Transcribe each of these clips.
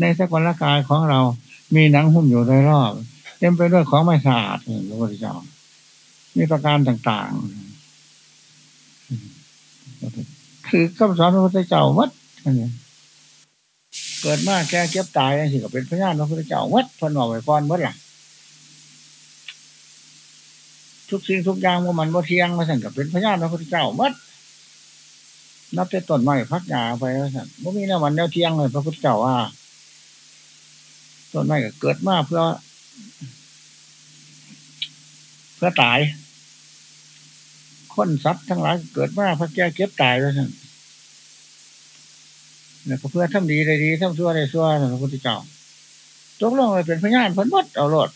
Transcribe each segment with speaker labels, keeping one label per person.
Speaker 1: ในสกุลกายของเรา มีหนังหุ้มอยู่โดยรอบ เต็มไปด้วยของไม่สะอาดพระพุทธเจ้ามีประการต่างๆ คือคำสอนพระพุทธเจ้าวัดเกิดมาแก่เก็บตายสิก็เป็นพระญาณพระพุทธเจ้าวัดพนอไว้ก่อนวัดล่ะทุกสิ่งทุกอย่างว่ามันว่าเที่ยงมาสั่งกับเป็นพระญาณพระพุทธเจ้าวัดนับแต่ต้นไม้พักยาไปสั่งว่ามีแนววันแนวเที่ยงเลยพระพุทธเจ้าว่า ต้นไม้ก็เกิดมาเพื่อ เพื่อตาย คนสัตว์ทั้งหลายเกิดมาเพื่อแก้เก็บตายแล้วท่านเนี่ยเพื่อทำดีได้ดีทำชั่วได้ชั่วพระพุทธเจ้าตกลงเลยเป็นพญานพ้นวัดเอารถ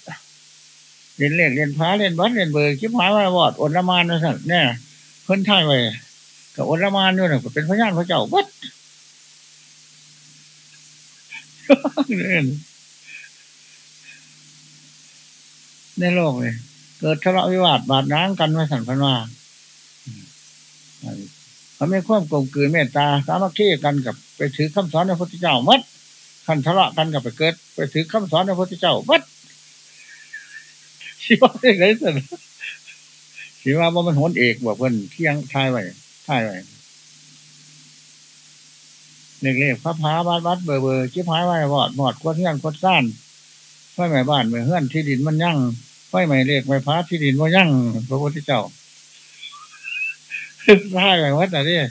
Speaker 1: เรียนเล่นเรียนพ้าเรียนบัดเรียนเบอร์คิดหายวอดอดละมานนะท่านเนี่ยเพิ่นท่ายไว้กับอดละมานด้วยนะเป็นพญานพระเจ้าวัด ในโลกเลยเกิดทะเลาะวิวาทบาดน้ำกันมาสั่นพันว่าเขาไม่ควบกลมกลืนเมตตา สามัคคีกันกับไปถือคำสอนในพระพุทธเจ้าวัดขันทะเลาะกันกับไปเกิด ไปถือคำสอนในพระพุทธเจ้าวัดชีวะยังไงสั่นชีวะว่ามันโหนเอกบอกเพิ่นเที่ยงทายไว้ทายไว้เล็กๆพระพาบานวัดเบอร์เบอร์ชิบหายไว้บอดบอดกวดเฮี้ยนกวดซ่าน ไฟไหม้บ้านเมื่อเฮือนที่ดินมันยั่งไฟไหม้เล็กไหม้พาที่ดินมันยั่งพระพุทธเจ้าท่ายไว้วัดอะไรเนี่ย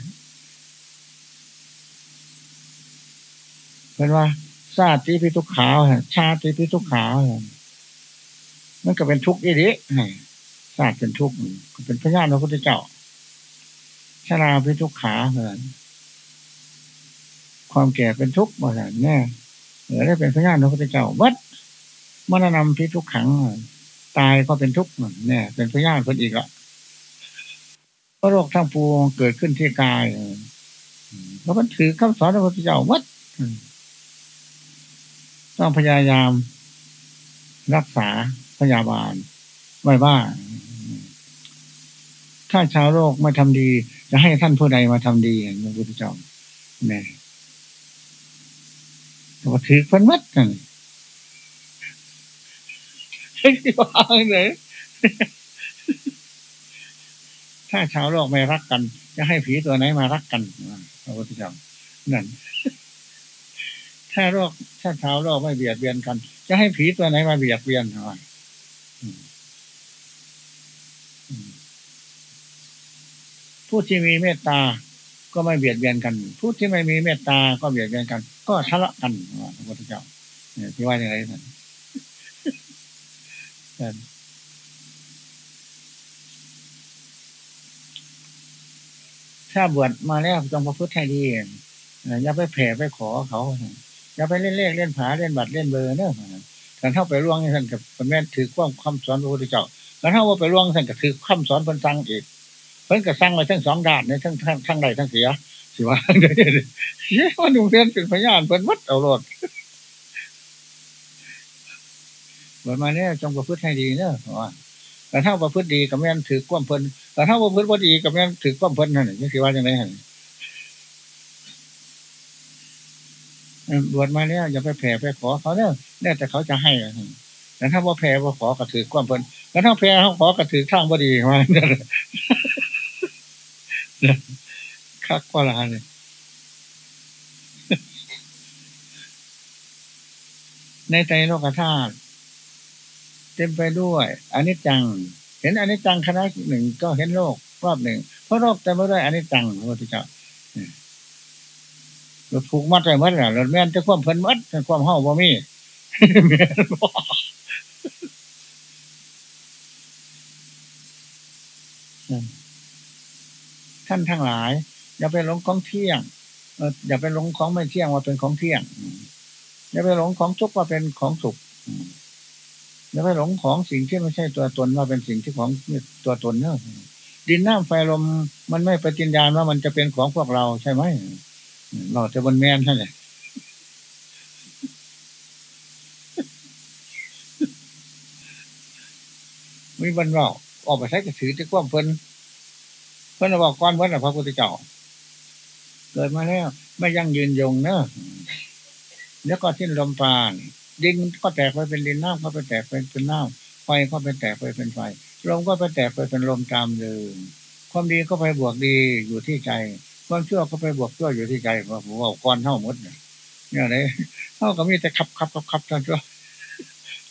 Speaker 1: เป็นว่าชาติพิทุกขาวชาติพิทุกขาวมันก็เป็นทุกข์อีดิชาติเป็นทุกข์ก็เป็นพระญาณพระพุทธเจ้าชาราพิทุกขาเหมือนความแก่เป็นทุกข์เหมาแล้แน่เหลือได้เป็นพระญาณพระพุทธเจ้าวัด มรณะพิทุกขัง ตายก็เป็นทุกข์แน่เป็นพระญาณคนอีกละก็โรคทั้งปวงเกิดขึ้นที่กายแล้วมันถือคำสอนพระพุทธเจ้าวัดต้องพยายามรักษาพยาบาลไว้บ้างถ้าชาวโลกไม่ทำดี จะให้ท่านผู้ใดมาทำดีพระพุทธเจ้าเนี่ยก็ถือพันมัดกัน ที่ว่าเลยถ้าชาวโลกไม่รักกัน จะให้ผีตัวไหนมารักกันพระพุทธเจ้านั่น ถ้าโลกถ้าชาวโลกไม่เบียดเบียนกัน จะให้ผีตัวไหนมาเบียดเบียนทำไมผู้ที่มีเมตตาก็ไม่เบียดเบียนกัน ผู้ที่ไม่มีเมตตาก็เบียดเบียนกัน ก็ทะเลาะกันพระพุทธเจ้าเนี่ยที่ว่าอย่างไรนั่น ถ้าบวชมาแล้วจงประพฤติให้ดีอย่าไปแผ่ไปขอเขาอย่าไปเล่นเลขเล่นผาเล่นบัตรเล่นเบอร์เนอะการเท่าไปล่วงท่านกับแม่ถือความคำสอนพระพุทธเจ้าการเท่าว่าไปล่วงท่านกับถือคำสอนเพิ่นสั่งอีกเพิ่นก็สั่งไว้ทั้งสองด้านในทั้งทั้งทั้งใดทั้งเสียสิว่าเดี๋ยวเดี๋ยวมันดูเพื่อนเป็นพยานเพิ่นวัดเอารถ บวชมาเนี่ยจงประพฤติให้ดีเนอะว่าแต่ถ้าประพฤติดีกับแม่นถือควมเพิ่นแต่ถ้าประพฤติว่าดีกับแม่นถือควมเพิ่นนั่นนี่คือว่าอย่างไรฮะบวชมาเนี่ยอย่าไปแผ่ไปขอเขาเนี่ยแน่แต่เขาจะให้แต่ถ้าว่าแผ่ว่าขอกระถือควมเพลินแล้วถ้าแผ่เขาขอกระถือข้างบดีมาคักกว่าลาเลยในใจโลกธาตุ เต็มไปด้วยอนนี้จัง เห็นอนนี้จังคณะหนึ่งก็เห็นโลกรอบหนึ่งเพราะโลกแต่ไม่ได้อันนี้จังพระพุทธเจ้ารถผูกมัดไว้มัดน่ะรถแม่นจะความเพิ่นมัดความเฮาบ่มีแม่นบ่ท่านทั้งหลาย อย่าไปหลงของเที่ยงอย่าไปหลงของไม่เที่ยงว่าเป็นของเที่ยง อย่าไปหลงของทุกว่าเป็นของสุข อย่าไปหลงของสิ่งที่ไม่ใช่ตัวตนว่าเป็นสิ่งที่ของตัวตนเนอะดินน้ำไฟลมมันไม่ปฏิญญาณว่ามันจะเป็นของพวกเราใช่ไหมเราจะบนแมนใช่ไหมมีบรรเราออกไปใช้กระถือจะกว้างเพิ่นเพิ่นบอกก้อนเพิ่นพระพุทธเจ้าเกิดมาแล้วไม่ยั่งยืนยงเนอะแล้วก็สิ้นลมปราณ ดินก็แตกไปเป็นดินน้ำก็ไปแตกไปเป็นน้ำไฟก็ไปแตกไปเป็นไฟลมก็ไปแตกไปเป็นลมตามเดิมความดีก็ไปบวกดีอยู่ที่ใจ ความชั่วก็ไปบวกชั่วอยู่ที่ใจผมว่าก้อนเท่ามดเนี่ยเนี่ยเลยเท่ากับมีแต่ขับขับขับขับทั้งตัว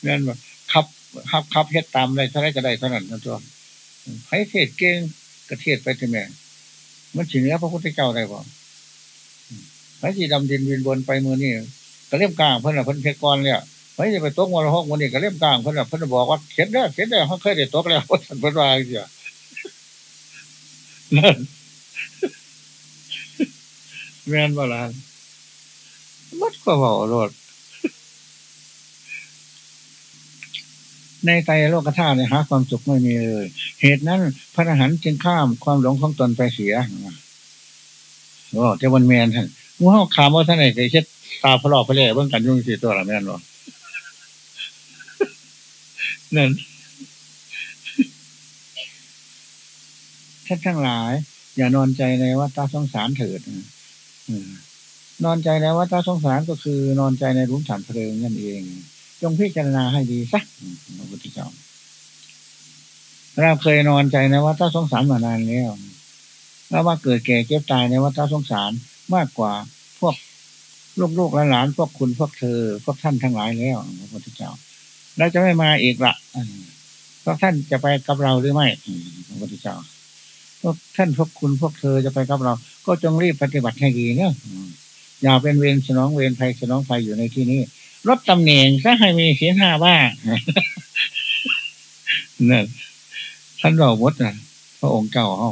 Speaker 1: เนี่ยแบบขับขับขับเฮ็ดตามอะไรเท่าไรก็ได้เท่านั้นทั้งตัวให้เทศเก่งกระเทศไปที่แม่มันสิเนื้อพระพุทธเจ้าได้บ่ไอ้ที่ดำดินวินบนไปมือนี่ ก็เล่มกลางเพิ่นละเพิ่นเพกรเนี่ยไอ้จะไปตกวันละหกวันนี้ก็เล่มกลางเพิ่นละเพิ่นบอกว่าเข็ดได้เข็ดได้เขาเคยได้ตกแล้วเพิ่นว่าเสียนั่นแม่นบ่ล่ะมัดก็บอกรถในใจโลกธาตุเนี่ยหาความสุขไม่มีเลย เหตุนั้น พระอรหันต์จึงข้ามความหลงของตนไปเสียโอ้เจ้าวันแมนท่านงูเห่าขามว่าท่านไหนเคยเช็ด ตาพลอกพระเล่เบื้องกันยุ่งสี่ตัวละแม่นบ่นั่นท่านทั้งหลาย อย่านอนใจในวัฏสงสารเถิดนอนใจในวัฏสงสารก็คือนอนใจในรุ้งฐานเพลิงนั่นเอง จงพิจารณาให้ดีสักพระพุทธเจ้าเราเคยนอนใจในวัฏสงสารมานานแล้วแล้วว่าเกิดแก่เก็บตายในวัฏสงสารมากกว่าพวก ลูกลูกหลานพวกคุณพวกเธอ พวกท่านทั้งหลายแล้วพระพุทธเจ้าเราจะไม่มาอีกละพวกท่านจะไปกับเราหรือไม่พระพุทธเจ้าพวกท่านพวกคุณพวกเธอจะไปกับเรา ก็จงรีบปฏิบัติให้ดีเนาะอย่าเป็นเวรสนองเวรภัยสนองภัยอยู่ในที่นี้ลดตำแหน่งซะให้มีเสียห้าบ้างนั่นท่านบอกวดนะพระองค์เก่าเขา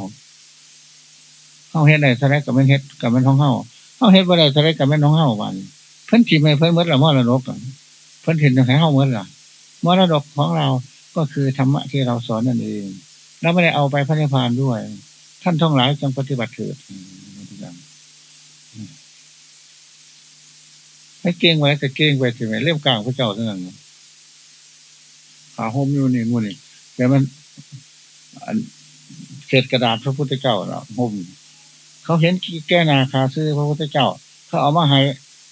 Speaker 1: เขาเฮ็ดได้ทะเลกับมันเฮ็ดกับมันท้องเฮา เขาเฮ็ดว่าได้ทะเลกับแมันท้องเฮาวันเพิ่นทีไม่เพิ่นเมดละมอระดกเพิ่นเห็นให้เฮาเมดละมรดกของเราก็คือธรรมะที่เราสอนนั่นเองเราไม่ได้เอาไปพระนิพพานด้วย ท่านท่องหลายจงปฏิบัติเถิดให้เก่งไว้แต่เก่งไปถึงไหนเล่มกลางพระเจ้าเท่านั้นขาโฮมอยู่นี่งูนี่แต่มันเศษกระดาษพระพุทธเจ้าเนาะโฮม เขาเห็นแก้นาคาซื้อพระพุทธเจ้า เขาเอามาให้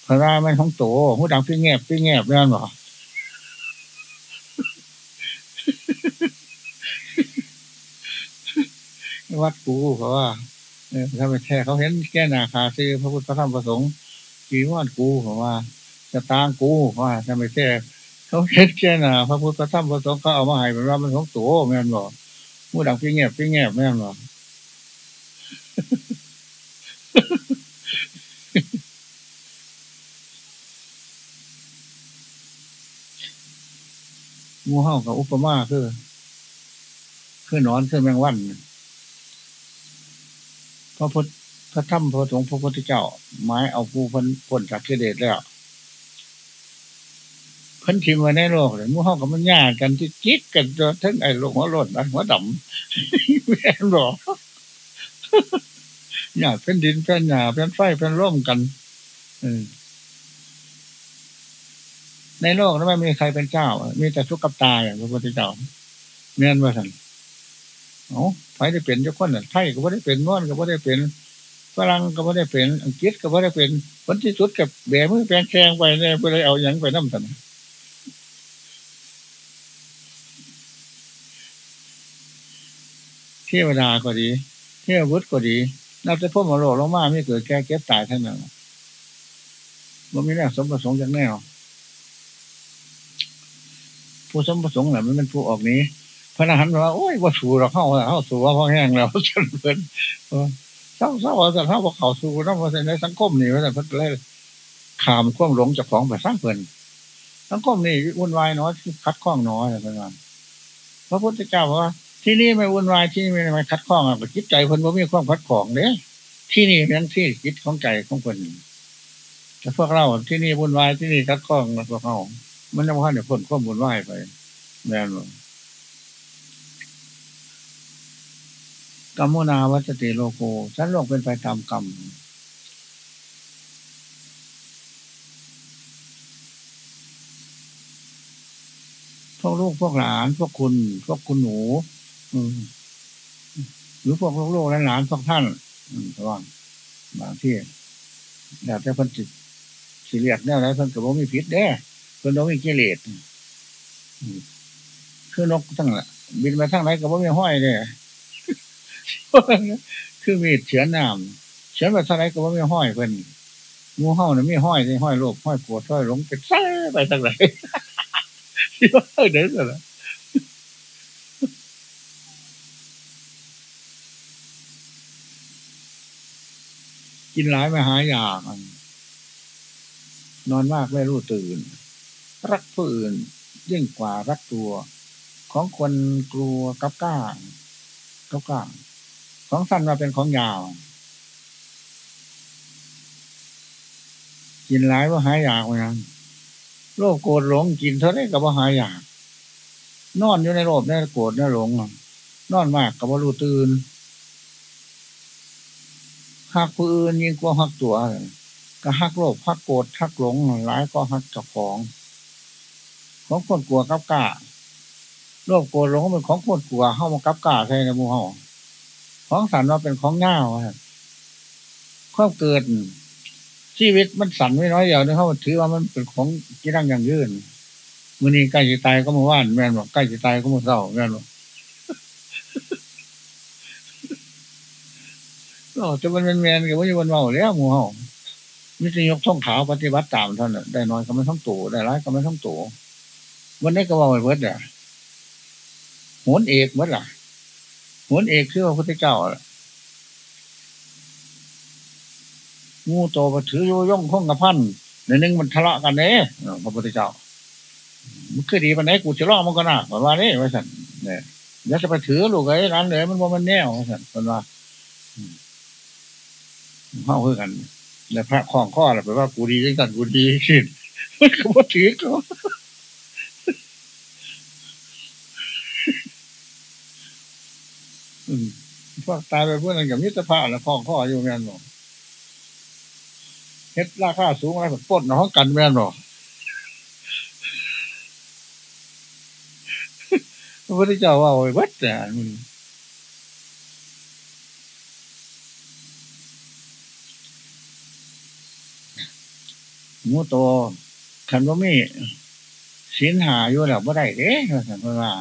Speaker 1: พระรามันของโตหูดังพี่แงบพี่แงบนั่นหรอวัดกูเพราะว่าถ้าไปแท้เขาเห็นแก้นาคาซื้อพระพุทธธรรมประสงค์จีวรกูเพราะว่าจะตางกูว่าทำไมแท้เขาเห็นแค่น่ะพระพุทธธรรมพระสงฆ์เขาเอามาให้เป็นว่ามันของโตแม่นบอกมูดังพี่แงบพี่แงบแม่นบอก งูเห่ากับอุปมาคือ คือนอนคือแมงวันพระพุทธพระธรรมพระสงฆ์พระพุทธเจ้าไม้เอาผู้พ้นพ้นจากกิเลสแล้วพ้นทิมไว้ในโลกเลยมู่ห้องกับมันยากกันที่จิกกันจนทั้งไอ้ลงหัวรถหัวดำแม่หรอหยาเป็นดินเป็นหยาเป็นไฟเป็นร่มกัน ในโลกนั้นไม่มีใครเป็นเจ้า มีแต่ทุกข์กับตายพระพุทธเจ้าเมียนว่าสันโอ้ไฟได้เป็นเจ้าคนไทยก็ไม่ได้เป็นง้อนก็ไม่ได้เป็นฝรั่งก็ไม่ได้เป็น อังกฤษก็ไม่ได้เป็นผลที่สุดกับแบมือแปลงแขงไปเนี่ยไปเลยเอาอย่างไปน้ำตันเทวดาก็ดี เทววุฒิก็ดีนับจะพ่อมาโลกลงมาไม่เกิดแก่เก็บตายทั้งนั้นมันไม่แน่สมประสงค์จากแนว ผู้สมประสงค์แหละมันเป็นผู้ออกนี้พระนหันว่าโอ้ยว่าสูเราเข้าเข้าสู่ว่าพ่อแห้งแล้วจนเป็นเศร้าเศร้าว่าจะเท่าว่าเขาสู่น้ำมาในสังคมนี่ว่าแต่เพิ่นเลยขามข่วงหลงจากของแบบสร้างเพิ่นสังคมนี่วุ่นวายน้อยคัดข้องน้อยอะไรประมาณพระพุทธเจ้าว่า ที่นี่ไม่วุ่นวายที่นี่ไม่คัดข้องอะจิตใจคนบ่ามีความคัดข้องเนี่ยที่นี่เป็นที่จิตของใจของคนแต่พวกเราที่นี่วุ่นวายที่นี่คัดข้องพวกเรา มันจะว่าเนี่ยพ้นความวุ่นวไปแน่นอนกรรมนาวัตติโลโกฉันโลกเป็นไปตามกรรมพวกลูกพวกหลาน พวกคุณ พวกคุณหนูหรือพวกลูกและหลานพวกท่านระวังบางที่อยากจะพันจิตสิเรียกแนวไรเพิ่นกับว่ามีพิษเด้ เพิ่นว่ามีกิเลสคือนกทั้งละบินมาทั้งไหนกับว่มีห้อยเด้คือมีเฉือนน้ำเฉือนมาทั้งไหนกับว่มีห้อยเพิ่นงูเห่าเนี่ยมีห้อยเลยห้อยโลภห้อยปวดห้อยหลงเป็นซ่ไปทั้งไหนที่ว่าเดินกันละกินหลายมาหาอยากนอนมากไม่รู้ตื่น รักผู้อื่นยิ่งกว่ารักตัว ของคนกลัวกับกล้ากับกล้า ของสั้นมาเป็นของยาว กินหลายว่าหายอยากเหมือนกันโรคโกรธหลงกินเท่าไรกับว่าหายอยาก นอนอยู่ในโลภในโกรธในหลงนอนมากกับว่ารู้ตื่นหักผู้อื่นยิ่งกว่าหักตัว ก็หักโลภหักโกรธหักหลงร้ายก็หักกับของ ของคนกลัวกับกาโลภโกรธหลงเป็นของคนกลัวเข้ามากับกาใช่ในมูเฮาของสันว่าเป็นของเง่าข้อเกิด ชีวิตมันสั่นไม่น้อยเดียวนี่เขาถือว่ามันเป็นของที่ร่างอย่างยืนมือนี้ใกล้จะตายก็มาว่านแม่นบอกใกล้จะตายก็มาเศร้าแม่นบอกจะมันเป็นแมนกับว่าอยู่บนเมาแล้วมูเฮามิตรยกท่องขาวปฏิบัติตามท่านได้น้อยก็ไม่ท่องตัวได้ร้ายก็ไม่ท่องตัว วันนี้ก็ว่าไปเบิดอะโหนเอกเบิดล่ะโหนเอกคือพระพุทธเจ้างูโตมาถือโย่องข้องกับพันในนึงมันทะเลาะกันเน่พระพุทธเจ้ามันคือดีปันไหนกูจะล่อมันก็น่าแบบว่านี่ว่าสันเนี่ยอย่าจะไปถือลูกไอ้ร้านเลยมันว่ามันแน่ว่าสันเป็นว่าเข้าคือกัน แล้วพระคล้องข้อแล้วแปลว่ากูดีจังกันกูดีขึ้นมันก็บ่ถือก็ พวกตายไปพวกนั้นกับมิตรภาพแล้วคล้องข้ออยู่แม่นบอกเฮ็ดราคาสูงอะไรแบบปดน้องกันแม่นบอกพระพุทธเจ้าว่าโอ้ยวัดแต่มึงมูโตขันว่ามีสินหาอยู่แล้วบ่ได้เด้ขันว่า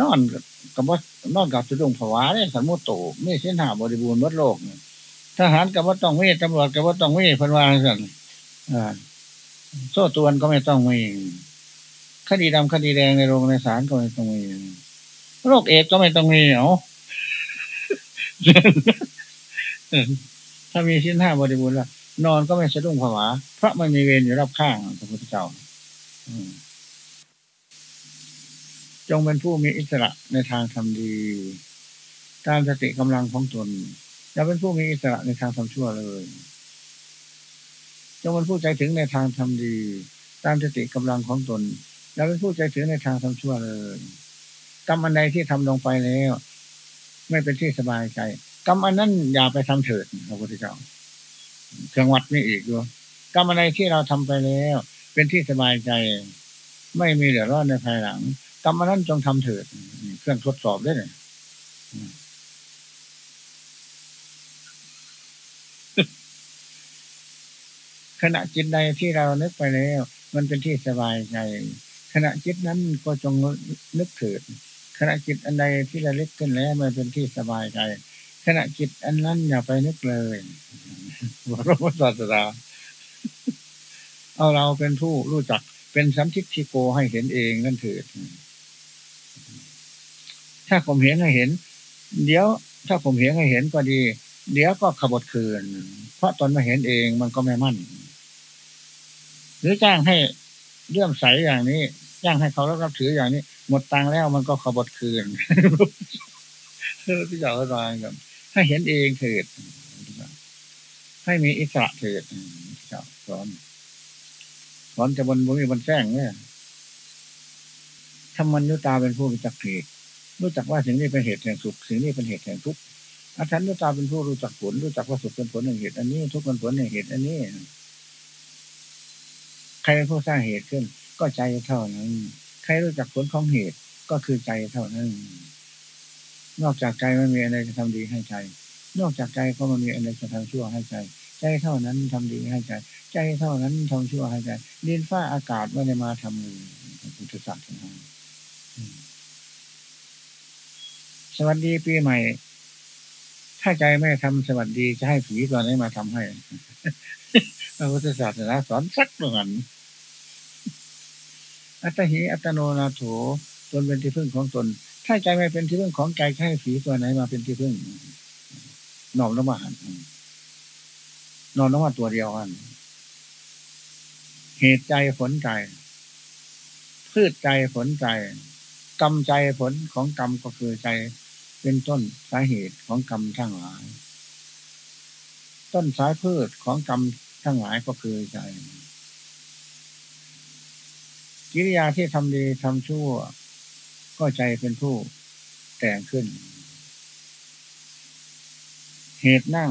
Speaker 1: นอนกับ ว่านอนกับสุดงภาวะเนี่ยขันมูโตมีสินหาบริบูรณ์วัดโลกทหารกับว่าต้องมีตำรวจกับว่าต้องมีพันวาสันอ่าโซ่ตวนก็ไม่ต้องมีคดีดำคดีแดงในโรงในศาลก็ไม่ต้องมีโรคเอดก็ไม่ต้องมีเอาถ้ามีสิ้นห้าบริบูรณ์แล้วนอนก็ไม่สะดุ้งผวาเพราะมันมีเวรอยู่รอบข้างพระพุทธเจ้า จงเป็นผู้มีอิสระในทางทำดี ตามสติกำลังของตนอย่าเป็นผู้มีอิสระในทางทำชั่วเลย จงเป็นผู้ใจถึงในทางทำดี ตามสติกำลังของตนอย่าเป็นผู้ใจถึงในทางทำชั่วเลยกรรมอันใดที่ทำลงไปแล้ว ไม่เป็นที่สบายใจกรรมอันนั้นอย่าไปทำเถิดพระพุทธเจ้าเครื่องวัดนี่อีกด้วยกรรมอะไรที่เราทำไปแล้ว เป็นที่สบายใจ ไม่มีเดือดร้อนในภายหลัง กรรมนั้นจงทำเถิดเครื่องทดสอบได้เลยขณะจิตใดที่เรานึกไปแล้ว มันเป็นที่สบายใจขณะจิตนั้นก็จงนึกเถิดขณะจิตอันใดที่เราเล็กขึ้นแล้วมันเป็นที่สบายใจขณะจิตอันนั้นอย่าไปนึกเลยพระพุทธศาสนาเอาเราเป็นผู้รู้จักเป็นสัมทิทิโกให้เห็นเองนั่นเถิด ถ้าผมเห็นให้เห็น เดี๋ยว ถ้าผมเห็นให้เห็นก็ดี เดี๋ยวก็ขบฏคืน เพราะตอนมาเห็นเองมันก็ไม่มั่น หรือจ้างให้เรื่องใสอย่างนี้ จ้างให้เขารับถืออย่างนี้ หมดตังแล้วมันก็ขบฏคืนที่จะเอาอะไรกันให้เห็นเองเถิดให้มีอิสระเถิดสอนสอนจะบนบุมีบนแจ้งเนี่ยถ้ามันยุตาเป็นผู้รู้จักเหตุ รู้จักว่าสิ่งนี้เป็นเหตุแห่งสุขสิ่งนี้เป็นเหตุแห่งทุกข์อาจารย์ยุตาเป็นผู้รู้จักผลรู้จักว่าสุขเป็นผลแห่งเหตุอันนี้ ทุกข์เป็นผลแห่งเหตุอันนี้ ใครเป็นผู้สร้างเหตุขึ้น ก็ใจเท่านั้น ใครรู้จักผลของเหตุก็คือใจเท่านั้น นอกจากใจไม่มีอะไรจะทำดีให้ใจ นอกจากใจก็มันมีอะไรจะทำชั่วให้ใจ ใจเท่านั้นทำดีให้ใจ ใจเท่านั้นทำชั่วให้ใจดินฟ้าอากาศไม่ได้มาทำเลยพุทธศาสนา สวัสดีปีใหม่ ถ้าใจไม่ทำสวัสดีจะให้ผีตัวนี้มาทำให้พระพุทธศาสนาสอนสักหมือนอัตหิอัตโนนาโถตนเป็นที่พึ่งของตน ถ้าใจไม่เป็นที่พึ่งของใจจะให้ผีตัวไหนมาเป็นที่พึ่งนอนละมาหันนอนละมาตัวเดียวกันเหตุใจผลใจ พืชใจผลใจกรรมใจผลของกรรมก็คือใจ เป็นต้นสาเหตุของกรรมทั้งหลาย ต้นสายพืชของกรรมทั้งหลายก็คือใจ กิริยาที่ทำดีทำชั่ว ก็ใจเป็นผู้แต่งขึ้น เหตุนั่ง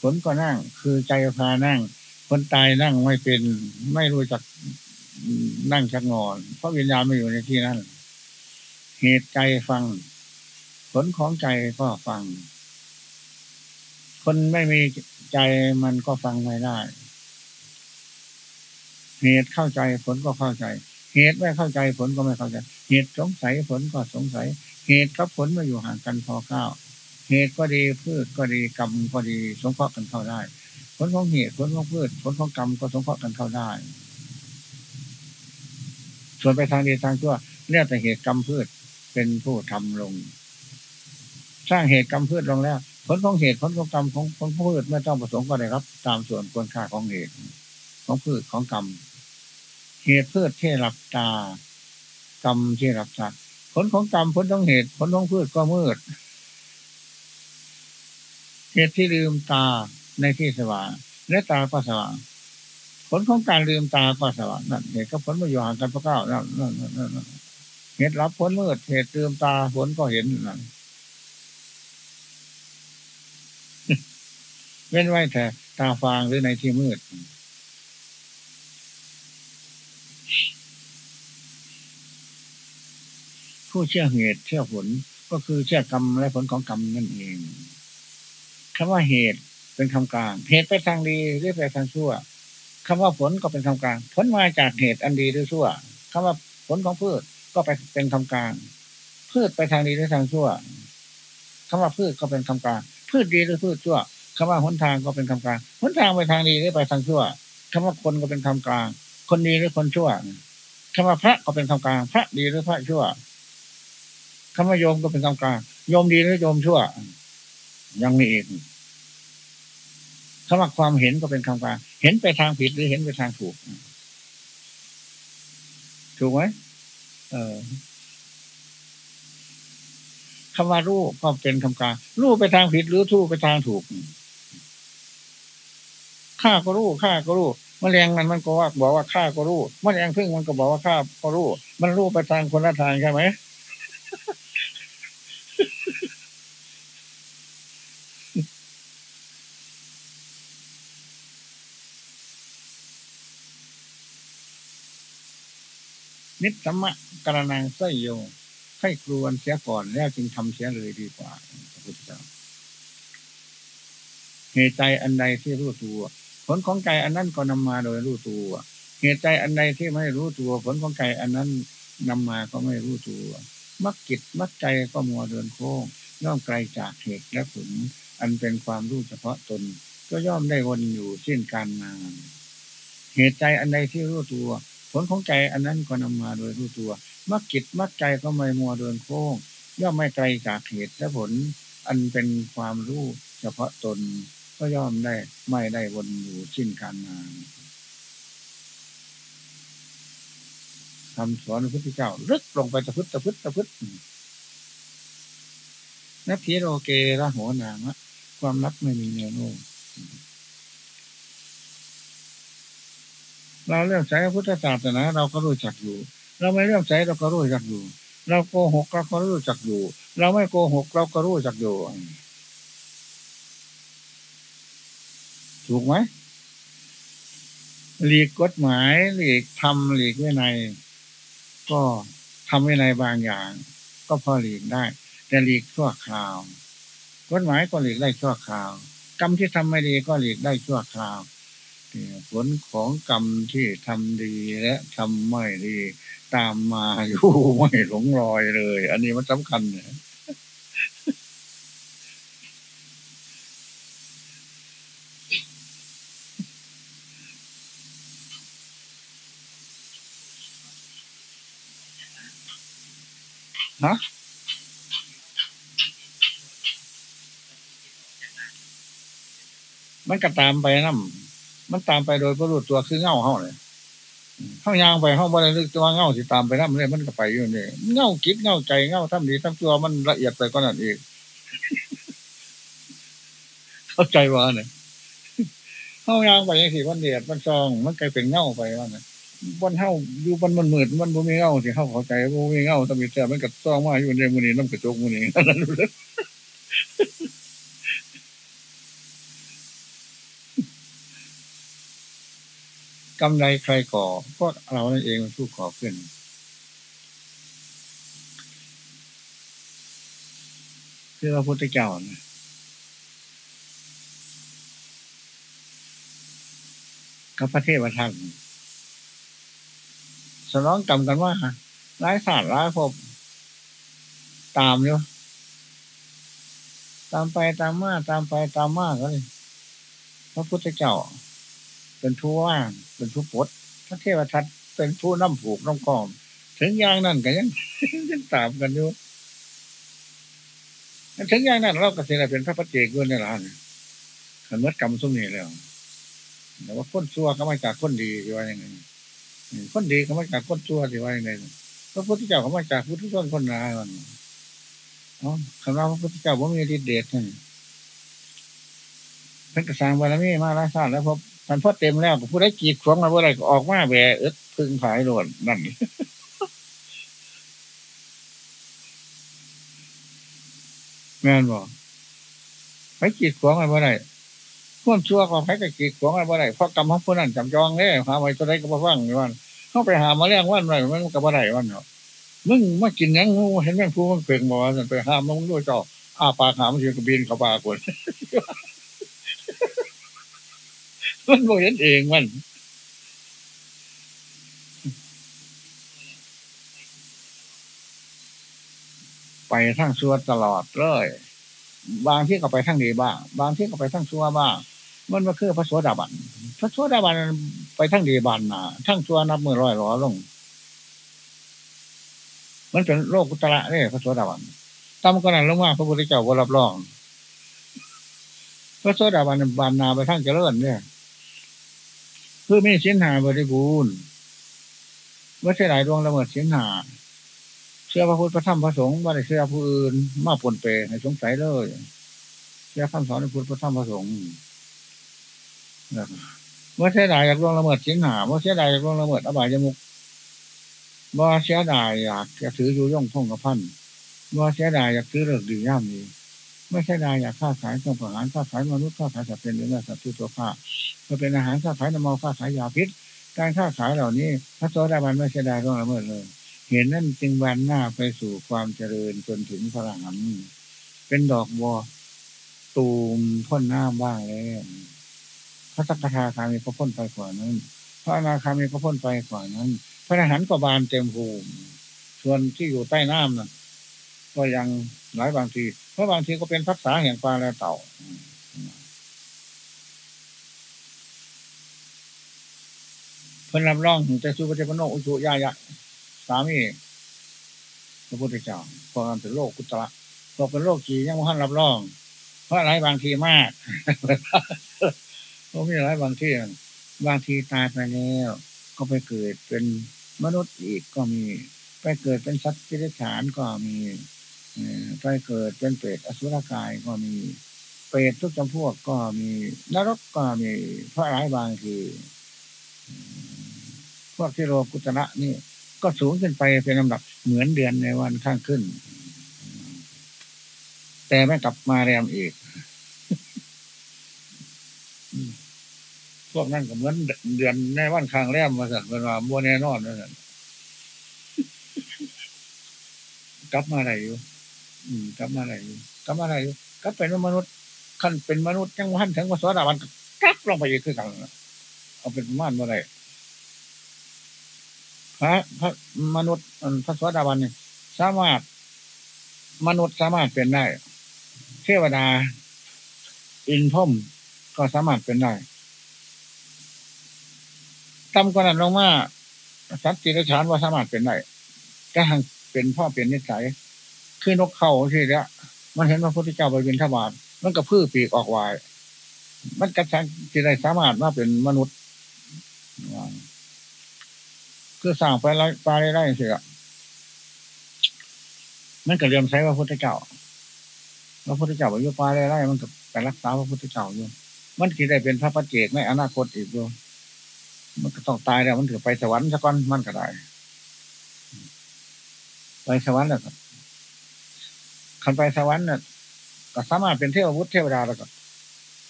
Speaker 1: ผลก็นั่ง คือใจพานั่ง คนตายนั่งไม่เป็น ไม่รู้จักนั่งชักงอน เพราะวิญญาณไม่อยู่ในที่นั้นเหตุใจฟัง ผลของใจก็ฟัง คนไม่มีใจมันก็ฟังไม่ได้ เหตุเข้าใจผลก็เข้าใจ เหตุไม่เข้าใจผลก็ไม่เข้าใจ เหตุสงสัยผลก็สงสัย เหตุกับผลมาอยู่ห่างกันพอข้าวเหตุก็ดีพืชก็ดีกรรมก็ดี สงเคราะห์กันเข้าได้ ผลของเหตุผลของพืช ผลของกรรมก็สงเคราะห์กันเข้าได้ ส่วนไปทางดีทางชั่วเรียกแต่เหตุกรรมพืชเป็นผู้ทำลง สร้างเหตุกรรมพืชลงแล้ว ผลของเหตุผลของกรรมของของพืชไม่ต้องประสงค์ก็ได้ครับ ตามส่วนควรค่าของเหตุ ของพืชของกรรม เหตุพืชเที่หลับตา กรรมเที่หลับตาผลของกรรมผลของเหตุ ผลของพืชก็มืด เหตุที่ลืมตาในที่สว่างและตาก็สว่างผลของการลืมตาก็สว่างนั่นเหตุกับผลมาอยู่ห่างกันพระเก้านั่นนั่นนั่นเหตุรับผลมืดเหตุลืมตาผลก็เห็นนั่น เว้นไว้แต่ตาฟางหรือในที่มืด ผู้เชื่อเหตุเชื่อผลก็คือเชื่อกรรมและผลของกรรมนั่นเองคำว่าเหตุเป็นคำกลาง เหตุไปทางดีหรือไปทางชั่วคำว่าผลก็เป็นคำกลาง ผลมาจากเหตุอันดีหรือชั่วคำว่าผลของพืชก็ไปเป็นคำกลาง พืชไปทางดีหรือทางชั่วคำว่าพืชก็เป็นคำกลาง พืชดีหรือพืชชั่ว คำว่าหนทางก็เป็นคำกลางหนทางไปทางดีหรือไปทางชั่วคำว่าคนก็เป็นคำกลาง คนดีหรือคนชั่วคำว่าพระก็เป็นคำกลาง พระดีหรือพระชั่วคำว่าโยมก็เป็นคำกลางโยมดีหรือโยมชั่ว ยังมีอีกคำว่าความเห็นก็เป็นคำกลางเห็นไปทางผิดหรือเห็นไปทางถูก ถูกไหมเออคำว่ารู้ก็เป็นคำกลางรู้ไปทางผิดหรือทู่ไปทางถูก ข้าก็รู้ข้าก็รู้มแมลงมันมันก็ว่าบอกว่าข้าก็รู้มแมลงพึ่งมันก็บอกว่าข้าก็รู้ มันรู้ไปทางคนละทางใช่ไหมนิสมะกระนังไสโยให้ครวนเสียก่อนแล้วจึงทำเสียเลยดีกว่าพระพุทธเจ้าเหตุใจอันใดที่รู้ตัว ผลของใจอันนั้นก็นำมาโดยรู้ตัว เหตุใจอันใดที่ไม่รู้ตัว ผลของใจอันนั้นนำมาก็ไม่รู้ตัวมักจิตมักใจก็มัวเดินโค้งย่อมไกลจากเหตุและผล อันเป็นความรู้เฉพาะตน ก็ย่อมได้วนอยู่สิ้นการงานเหตุใจอันใดที่รู้ตัว ผลของใจอันนั้นก็นำมาโดยรู้ตัวมักจิตมักใจก็ไม่มัวเดินโค้งย่อมไม่ไกลจากเหตุและผล อันเป็นความรู้เฉพาะตน ก็ย่อมได้ไม่ได้วนอยู่สิ้นการงานคำสอนพระพุทธเจ้าลึกลงไปตะพึดตะพึดตะพึดนักเทโรเกระหัวนามะความรักไม่มีแนวโน้มเราเรื่องใช้พุทธศาสนาเราก็รู้จักอยู่ เราไม่เรื่องใช้เราก็รู้จักอยู่ เราโกหกเราก็รู้จักอยู่ เราไม่โกหกเราก็รู้จักอยู่ ถูกไหมหลีกกฎหมายหลีกทำหลีกวินัยก็ทำวินัยบางอย่าง ก็พอหลีกได้ แต่หลีกชั่วคราวกฎหมายก็หลีกได้ชั่วคราว กรรมที่ทำไม่ดีก็หลีกได้ชั่วคราวผลของกรรมที่ทำดีและทำไม่ดี ตามมาอยู่ไม่หลงรอยเลย อันนี้มันสำคัญเนี่ย ฮะมันก็ตามไปนั่มมันตามไปโดยประรุตัวคือเงาเขาเลยเข้ายางไปเข้าบ่ได้ลึกตัวเงาสิตามไปนั่นเลยมันก็ไปอยู่นี่เงาคิดเงาใจเงาทำดีทำตัวมันละเอียดไปก็นั่นเองเข้าใจว่าเนี่ยเข้ายางไปยังสิวันเดียดมันซอง มันกลายเป็นเงาไปว่าเนี่ย วันเข้าอยู่วันมันมืดมันบ่มีเงาสิเข้าเข้าใจบ่มีเงาต้องมีเสื้อมันกับซองมาอยู่ในมือนี้น้ำกระจกมือนี้นั่นเลยกำไรใครก่อเพราะเรานั่นเองเป็นผู้ก่อขึ้น คือพระพุทธเจ้านะกับประเทศประทัง สนองกรรมกันว่าร้ายศาสตร์ร้ายภพตามอยู่ตามไปตามมาตามไปตามมาก็เลยพระพุทธเจ้า เป็นผู้ว่างเป็นผู้ปดพระเทวทัตเป็นผู้น้ำผูกน้ำกองถึงอย่างนั้นก็ยังยังตามกันอยู่ถึงอย่างนั้นเราก็เสียเป็นพระปัจเจกด้วยในร้านขันมัดกรรมสุ่มนี้แล้วแต่ว่าคนชั่วก็มาจากคนดีที่ว่าอย่างไง คนดีก็มาจากคนชั่วที่ว่าอย่างไงพระพุทธเจ้าก็มาจากพุทธชนคนร้ายมันอ๋อคำว่าพระพุทธเจ้าว่ามีฤทธิ์เดชนั่นเป็นกระสังบารมีมาแล้วชาติแล้วพบมันพอเต็มแล้วผู้ได้กีดขวงมาเมื่อไรก็ออกมาแหวเอึดพึ่งผายโดนนั่นแม่นบอกไปกีดขวงมาเมื่ อไรพวกชั่วก็ไปกับกีดขวงมาเมื่อไรเพราะกรรมของผู้นั้นจำจองเนี่ยหาไว้ตัวใดก็มาฟังวันเข้าไปหามาเรื่องวันไรมันก็บ่ได้วันเนาะมึงมากินยังเห็นแม่งผู้มันเปล่งบอกว่าไปหามึงด้วยจ่ออาปากหามเสียกระบินเขาปากคนมันบอกเห็นเองมันไปทั้งซัวตลอดเลย บางที่ก็ไปทั้งดีบ้าง บางที่ก็ไปทั้งซัวบ้าง มันมาคือพระสวสดาบันพระสวสดาบันไปทั้งดีบานนาทั้งซัวนับมือร้อยร้อลง มันเป็นโลกกุตระเนี่ยพระสวสดาบันตามก็นั้นลงมาพระพุทธเจ้าก็รับรอง พระสวสดาบันบานนาไปทั้งเจริญเนี่ยคือไม่เสียนหาบริบูรณ์ว่าใช่หลายดวงละเมิดเสียนหาเชื่อพระพุทธพระธรรมพระสงฆ์ว่าได้เชื่อผู้อื่นมาปนเปให้สงสัยเลยเชื่อคำสอนในพุทธพระธรรมพระสงฆ์ ว่าเสียดายอยากล่วงละเมิดสียนหาว่าเสียดายอยากล่วงละเมิดอบายยมุกว่าเสียดายอยากจะถืออยู่ย่องท่องกับพันว่าเสียดายอยากถือเลิกดีย่ามดีไม่ใช่ดายอยากฆ่าขายเครื่องประหารฆ่าขายมนุษย์ฆ่าขายสัตว์เป็นหรือสัตว์ทุตัวฆ่าเมาเป็นอาหารค้าขายน้ำเมาค้าขายยาพิษ การค้าขายเหล่านี้พระโสดาบันไม่เสียดายร่องละเมิดเลย เห็นนั่นจึงวันหน้าไปสู่ความเจริญจนถึงพระหันเป็นดอกบัวตูมพ่นหน้าบ้างแล้ว พระสักทาคามีก็พ่นไปกว่านั้น พระอนาคามีก็พ่นไปกว่านั้น พระอรหันต์ก็บานเต็มภูมิส่วนที่อยู่ใต้น้ำน่ะ ก็ยังหลายบางทีเพราะบางทีก็เป็นพักษาแห่งปลาและเต่าเพิ่นรับรองแต่สุปฏิปโนอุจุยายะ สามีพระพุทธเจ้าพอกันเป็นโลกกุตระพอเป็นโลกจียังมันรับรอง เพราะอะไรบางทีมาก พราะมีอะไรบางที่บางทีตายไปแล้ว ก็ไปเกิดเป็นมนุษย์อีกก็มี ไปเกิดเป็นสัตว์ที่ได้ฉานก็มีไปเกิดเป็นเปรตอสุรกายก็มี เปรตทุกจำพวกก็มีนรกก็มีเพราะอะไรบางทีพวกที่โลกุตระนี่ ก็สูงขึ้นไปเป็นลำดับเหมือนเดือนในวันข้างขึ้น แต่ไม่กลับมาแรมอีก พวกนั้นก็เหมือนเดือนในวันข้างแรมมาสั่งเป็นว่าบัวแน่นอนนั่นกลับมาอะไรอยู่ อืม กลับมาอะไรอยู่กลับมาอะไรอยู่กลับเป็นมนุษย์ขั้นเป็นมนุษย์ยังพันถึงพระสวัสดิวันกักลงไปอีกคือกันเอาเป็นประมาณว่าไรพระพระมนุษย์พระสวัสดิวันนี่สามารถ มนุษย์สามารถเป็นได้เทวดา อินพมก็สามารถเป็นได้ ต่ำกว่านั้นลงมาสัตว์จิรชานว่าสามารถเป็นได้ก็หังเป็นพ่อเป็นนิสัยคือนกเขาที่เนี้ยมันเห็นว่าพระพุทธเจ้าไปเป็นทบาทมันก็พื้ปีกออกวาย มันกระชังจิได้สามารถมาเป็นมนุษย์คือสั่งไปไล่ไปไล่เสียมันก็เรียมใช้ว่าพุทธเจ้าพระพุทธเจ้าไปยู่ป่าไล่มันก็ไปรักษาพระพุทธเจ้าอยู่ มันคิดได้เป็นพระปัจเจกในอนาคตอีกด้วย มันก็ต้องตายแล้วมันถือไปสวรรค์สักก้อนมันก็ได้ ไปสวรรค์แล้วขันไปสวรรค์เนี่ยก็สามารถเป็นเทววุฒิเทวดาแล้วก็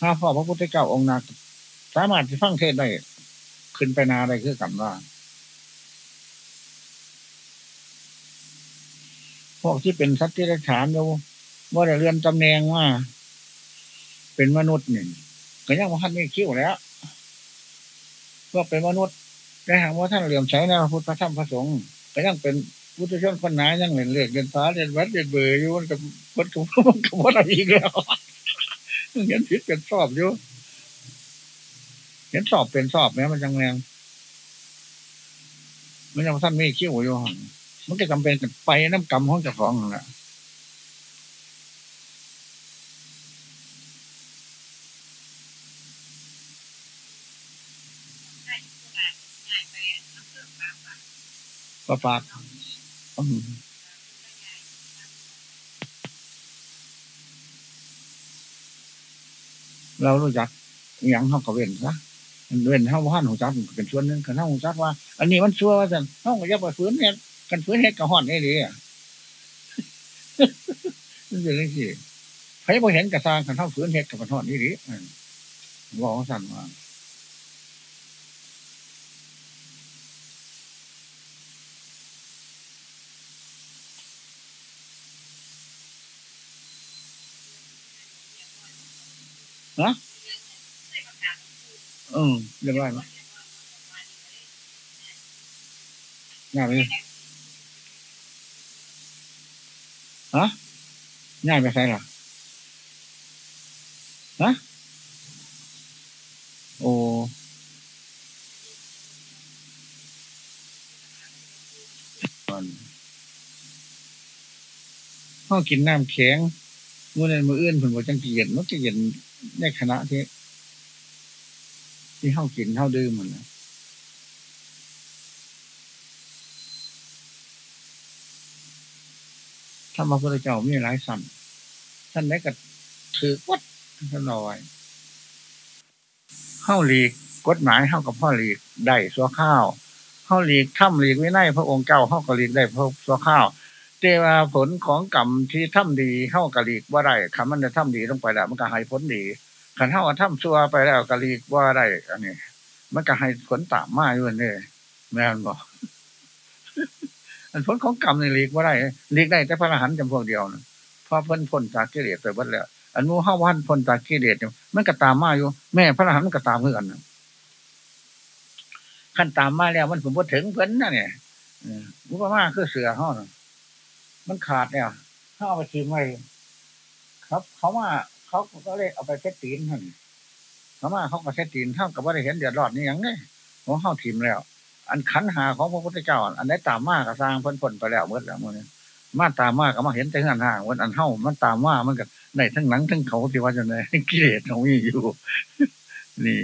Speaker 1: ห้าพ่อพระพุทธเจ้าองค์นาสามารถที่ฟังเทศได้ ขึ้นไปนาได้คือกันว่าพวกที่เป็นสัตว์ที่รักษาอยู่ว่าได้เรียนตำแหน่งว่า เป็นมนุษย์หนี่งก็ยังว่าท่านไม่คิ้วแล้ว ก็เป็นมนุษย์ได้หากว่าท่านเหลี่ยมใช้นะพุทธพระธรรมพระสงฆ์ก็ยังเป็นพุทธชนคนไหนยังเห็นเลือกเดินฟ้าเดินวัดเดินเบื่ออยู่กับคนถูกกับว่าอะไรอีกแล้วเห็นผิดเป็นสอบอยู่เห็นสอบเป็นสอบแม้มันจังแรงมันยังท่านไม่คิ้วอยู่มันก็จำเป็นไปน้ำกรรมของเจ้าของนั่นแหละ ก็ฝาเรารู้จักอย่างเขาก็เว้นซะเว้นเขาว่านหูจักเป็นส่วนหนึ่งกันเขาหูจักว่า อันนี้มันชัวว่าจะเขาก็จะไปฟื้นเนี่ยกันฟื้นเฮ็ดกับห่อนได้ดีอะนี่เป็นเรื่องที่ใครพอเห็นกระซางกันเท่าฟื้นเฮ็ดกับห่อนนี่ดีบอกสั่นว่า ฮะอืมเรียบร้อยไหมง่ายไหมฮะง่ายไปใครล่ะฮะโอ้ห้อกินน้ำแข็งมื่อนั้นมืออื่นผลว่าจังเกีย็นมันจะเย็น ในคณะที่ ที่เข้ากินเข้าดื่มมันนะถ้ามาพระเจ้ามีหลายสันท่านได้กับถือวัดท่านลอยเข้าหลีกกฎหมายเข้ากับพ่อหลีกได้สัวข้าวเข้าหลีกถ้ำหลีกไว้ในพระองค์เจ้าเข้ากับหลีกได้พระสัวข้าว แต่ว่าผลของกรรมที่ทำดีเข้ากะลีกว่าได้คำมันจะทำดีลงไปแล้วมันก็ให้ผลดีขันเท่ากับทำชั่วไปแล้วกะลีกว่าได้อันนี้ มันก็ให้ผลตามมาอยู่นี่แม่นบอกอันผลของกรรมในลีกว่าได้ลีกได้แต่พระอรหันต์จำพวกเดียวนะพอพ้นพ้นจากกิเลสไปหมดแล้วอันมูห้าวันพ้นจากกิเลสมันก็ตามมาอยู่ แม่พระอรหันต์มันก็ตามเพื่อนขั้นตามมาแล้วมันผมพูดถึงเพิ่นนะเนี่ยมุกมาคือเสือห้อง มันขาดเนี่ยถ้าเอาไปทีมไว้ครับ เขาว่าเขาก็เลยเอาไปเซตตีนท่านเขาว่าเขาก็เซตตีนเท่ากับว่าได้เห็นเดือดร้อนนี่ยังไงของเข้าทีมแล้ว อันขันหาของพระพุทธเจ้า อันไหนตามมากก็สร้างพ้นพ้นไปแล้วเมื่อแล้วเมื่อนี้มาตามมากก็มาเห็นแต่เงินห่างวันอันเท่ามันตามว่ามันก็ในทั้งหนังทั้งเขาที่ว่าจะไหนกิเลสเขามีอยู่ นี่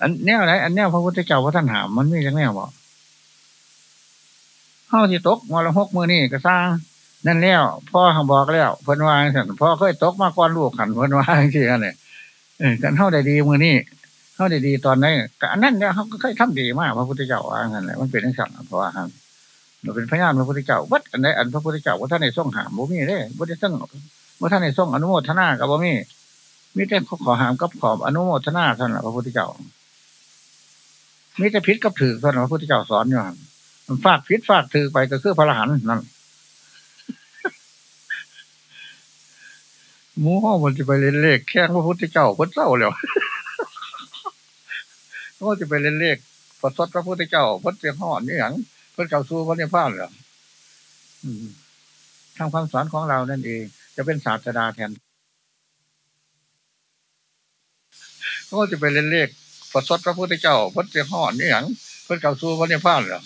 Speaker 1: อันแนวไหนอันแนวพระพุทธเจ้าพระท่านหามมันไม่จังแนวบอกเข้าที่ตกมรหกมือนี่ก็สร้างนั่นแล้วพ่อเขาบอกแล้วเพิ่นวางสันพ่อเคยตกมาก่อนลูกขันเพิ่นวางที่นั่นเนี่ยเออกันเข้าได้ดีมือนี่เข้าได้ดีตอนนั้นกันนั้นเนี่ยเขาก็เคยทำดีมากพระพุทธเจ้าวางกันแหละมันเป็นทั้งสองเพราะว่าเราเป็นพระญาณพระพุทธเจ้าวัดอันไหนอันพระพุทธเจ้าว่าท่านในส่งหามบ่มีได้บ่ได้ส่งว่าท่านในส่งอนุโมทนากับบ่มีมีแต่ขอหามกับขอบอนุโมทนาท่านพระพุทธเจ้า มีแต่พิษกับถือท่านพระพุทธเจ้าสอนอยู่ฝากพิษฝากถือไปก็คือพระอรหันต์นั่นมูห้องมันจะไปเล่นเลขแข่งพระพุทธเจ้าพุทธเจ้าแล้วก็จะไปเล่นเลขประสดพระพุทธเจ้าพุทธเจ้าห่อนนี่อย่างพื่อเก่าสู้พระเนี่ยพานเหรอทางความสอนของเรานั่นเอง จะเป็นศาสดาแทนก็จะไปเล่นเลข ประสดพระพุทธเจ้าพุทธเจ้าห่อนนี่อย่างพื่อเก่าสู้พระเนพานเหรอ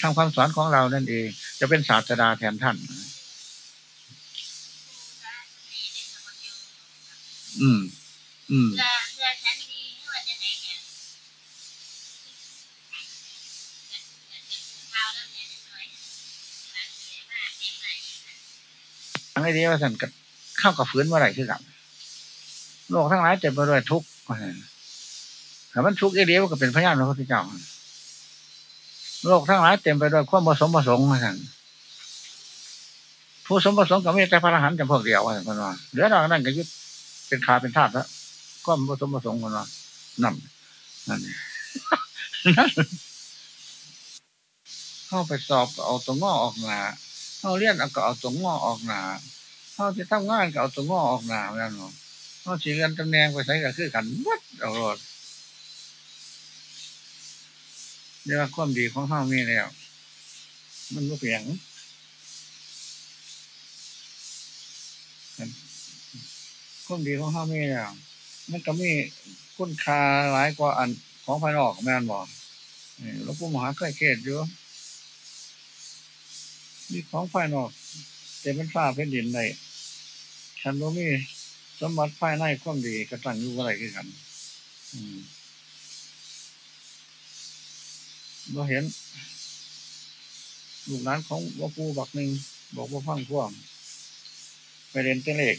Speaker 1: ทางความสอนของเรานั่นเอง จะเป็นศาสดาแทนท่าน อืม อืมทั้งไอ้เดียวสันกับเข้ากับฟื้นเมื่อไหร่คือกับ โลกทั้งหลายเจ็บไปด้วยทุกข์แต่มันทุกข์ไอ้เดียวก็เป็นพยานพระพุทธเจ้าโลกทั้งหลายเต็มไปด้วยความผสมผสมมาสั่นผู้สมผสมกับมีแต่พระอรหันต์จำพวกเดียวว่าสั่นว่าเหลือเรานั่นก็ยึดเป็นขาเป็นธาตุแล้วก็ผสมผสมกันว่านั่นนั่นเข้าไปสอบเอาตัวงอออกหนาเข้าเรียนเอาก็เอาตัวงอออกหนาเข้าจะทำงานก็เอาตัวงอออกหนาแล้วเนาะ เขาฉีเงินตำแหน่งไปใช้ก็คือกันวัดเอารถเรียกว่าความดีของเฮามีแล้ว มันก็เพียงความดีของเฮามีแล้วมันก็มีคุณค่าหลายกว่าอันของภายนอกแม่นบอกหลวงปู่มหาเคยเทศอยู่มีของภายนอกแต่เป็นฟ้าเป็นดินได้ฉันรู้มี สมบัติภายในความดีก็ตั้งอยู่อะไรกันเราเห็นลูกนั้นของว่าปูบักหนึ่งบอกว่าฟังพวกไปเรียนเต้นเลข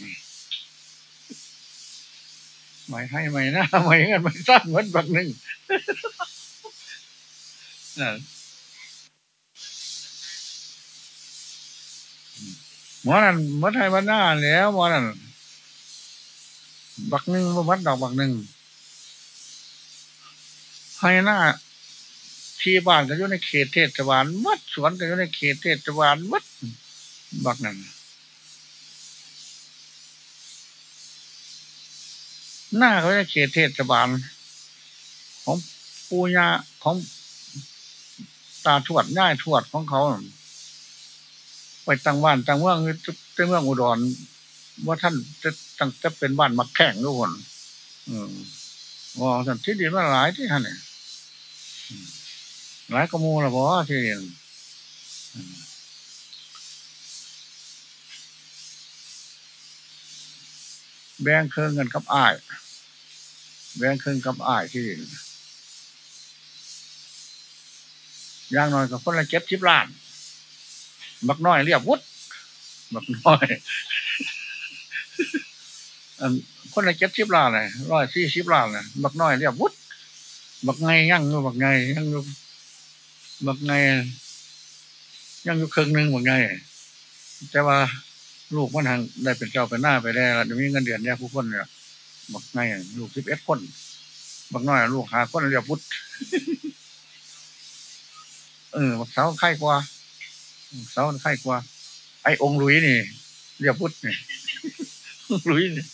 Speaker 1: หมายให้ไม่นะหมายเงินไม่สร้างเงินบักหนึ่งหมอนั่นมัดไทยมันหน้าแล้วหมอนั่น บักหนึ่งมัดดอกบักหนึ่งให้หน้าที่บ้านก็อยู่ในเขตเทศบาลวัดสวนก็อยู่ในเขตเทศบาลวัดบักนั่นหน้าเขาในเขตเทศบาล ของปูญาของตาทวดง่ายทวดของเขา ไปตั้งบ้านตั้งเมืองตั้งเมืองอุดร ว่าท่านจะตั้งจะเป็นบ้านมักแข่งทุกคนอืมว่าท่านที่ดีมาหลายที่ท่านเนี่ยหลายกมูละบ่ที่เรียนแบ่งเครื่องกันกับอ้าย แบ่งเครื่องกับอ้ายที่เรียนย่างน้อยกับคนละเจ็บชิบล้าน บักน้อยเรียบวุฒบักน้อย คนละเจ็บชิบล้านเลยร้อยสี่ชิบล้านเลยบักน้อยเรียบวุฒบักไงยั่งบักไงยั่งบักไงยังอยู่ครึ่งหนึ่งบักไงแต่ว่าลูกมันทางได้เป็นเจ้าเป็นหน้าไปได้แล้วจะมีเงินเดือนเนี่ยผู้คนเนี่ยบักไงลูกสิบเอ็ดคนบักน้อยลูกหาคนเรียบพุทธเออบักเสาไข่กว่าเสาไข่กว่า ไอ้องลุยนี่ เรียบพุทธนี่ ลุยนี่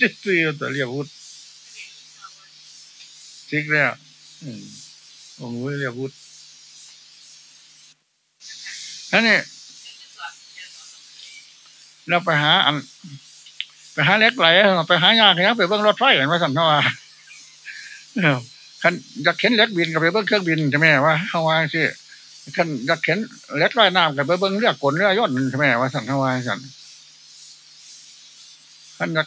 Speaker 1: จะซื้อแต่เรียบพุทธจิกแล้วองค์ลุยเรียบพุทธนั่นนี่เราไปหาอัน ไปหาเล็กไหลไปหายากนะไปเบิ้งรถไฟเห็นว่าสัมภาระขันอยากเข็นเล็กบินกับไปเบิ้งเครื่องบินใช่ไหมว่าเขาว่าสิขันอยากเข็นเล็กลอยน้ำกับไปเบิ้งเรือกลเรือยนใช่ไหมว่าสัมภาระสัน ขันอยาก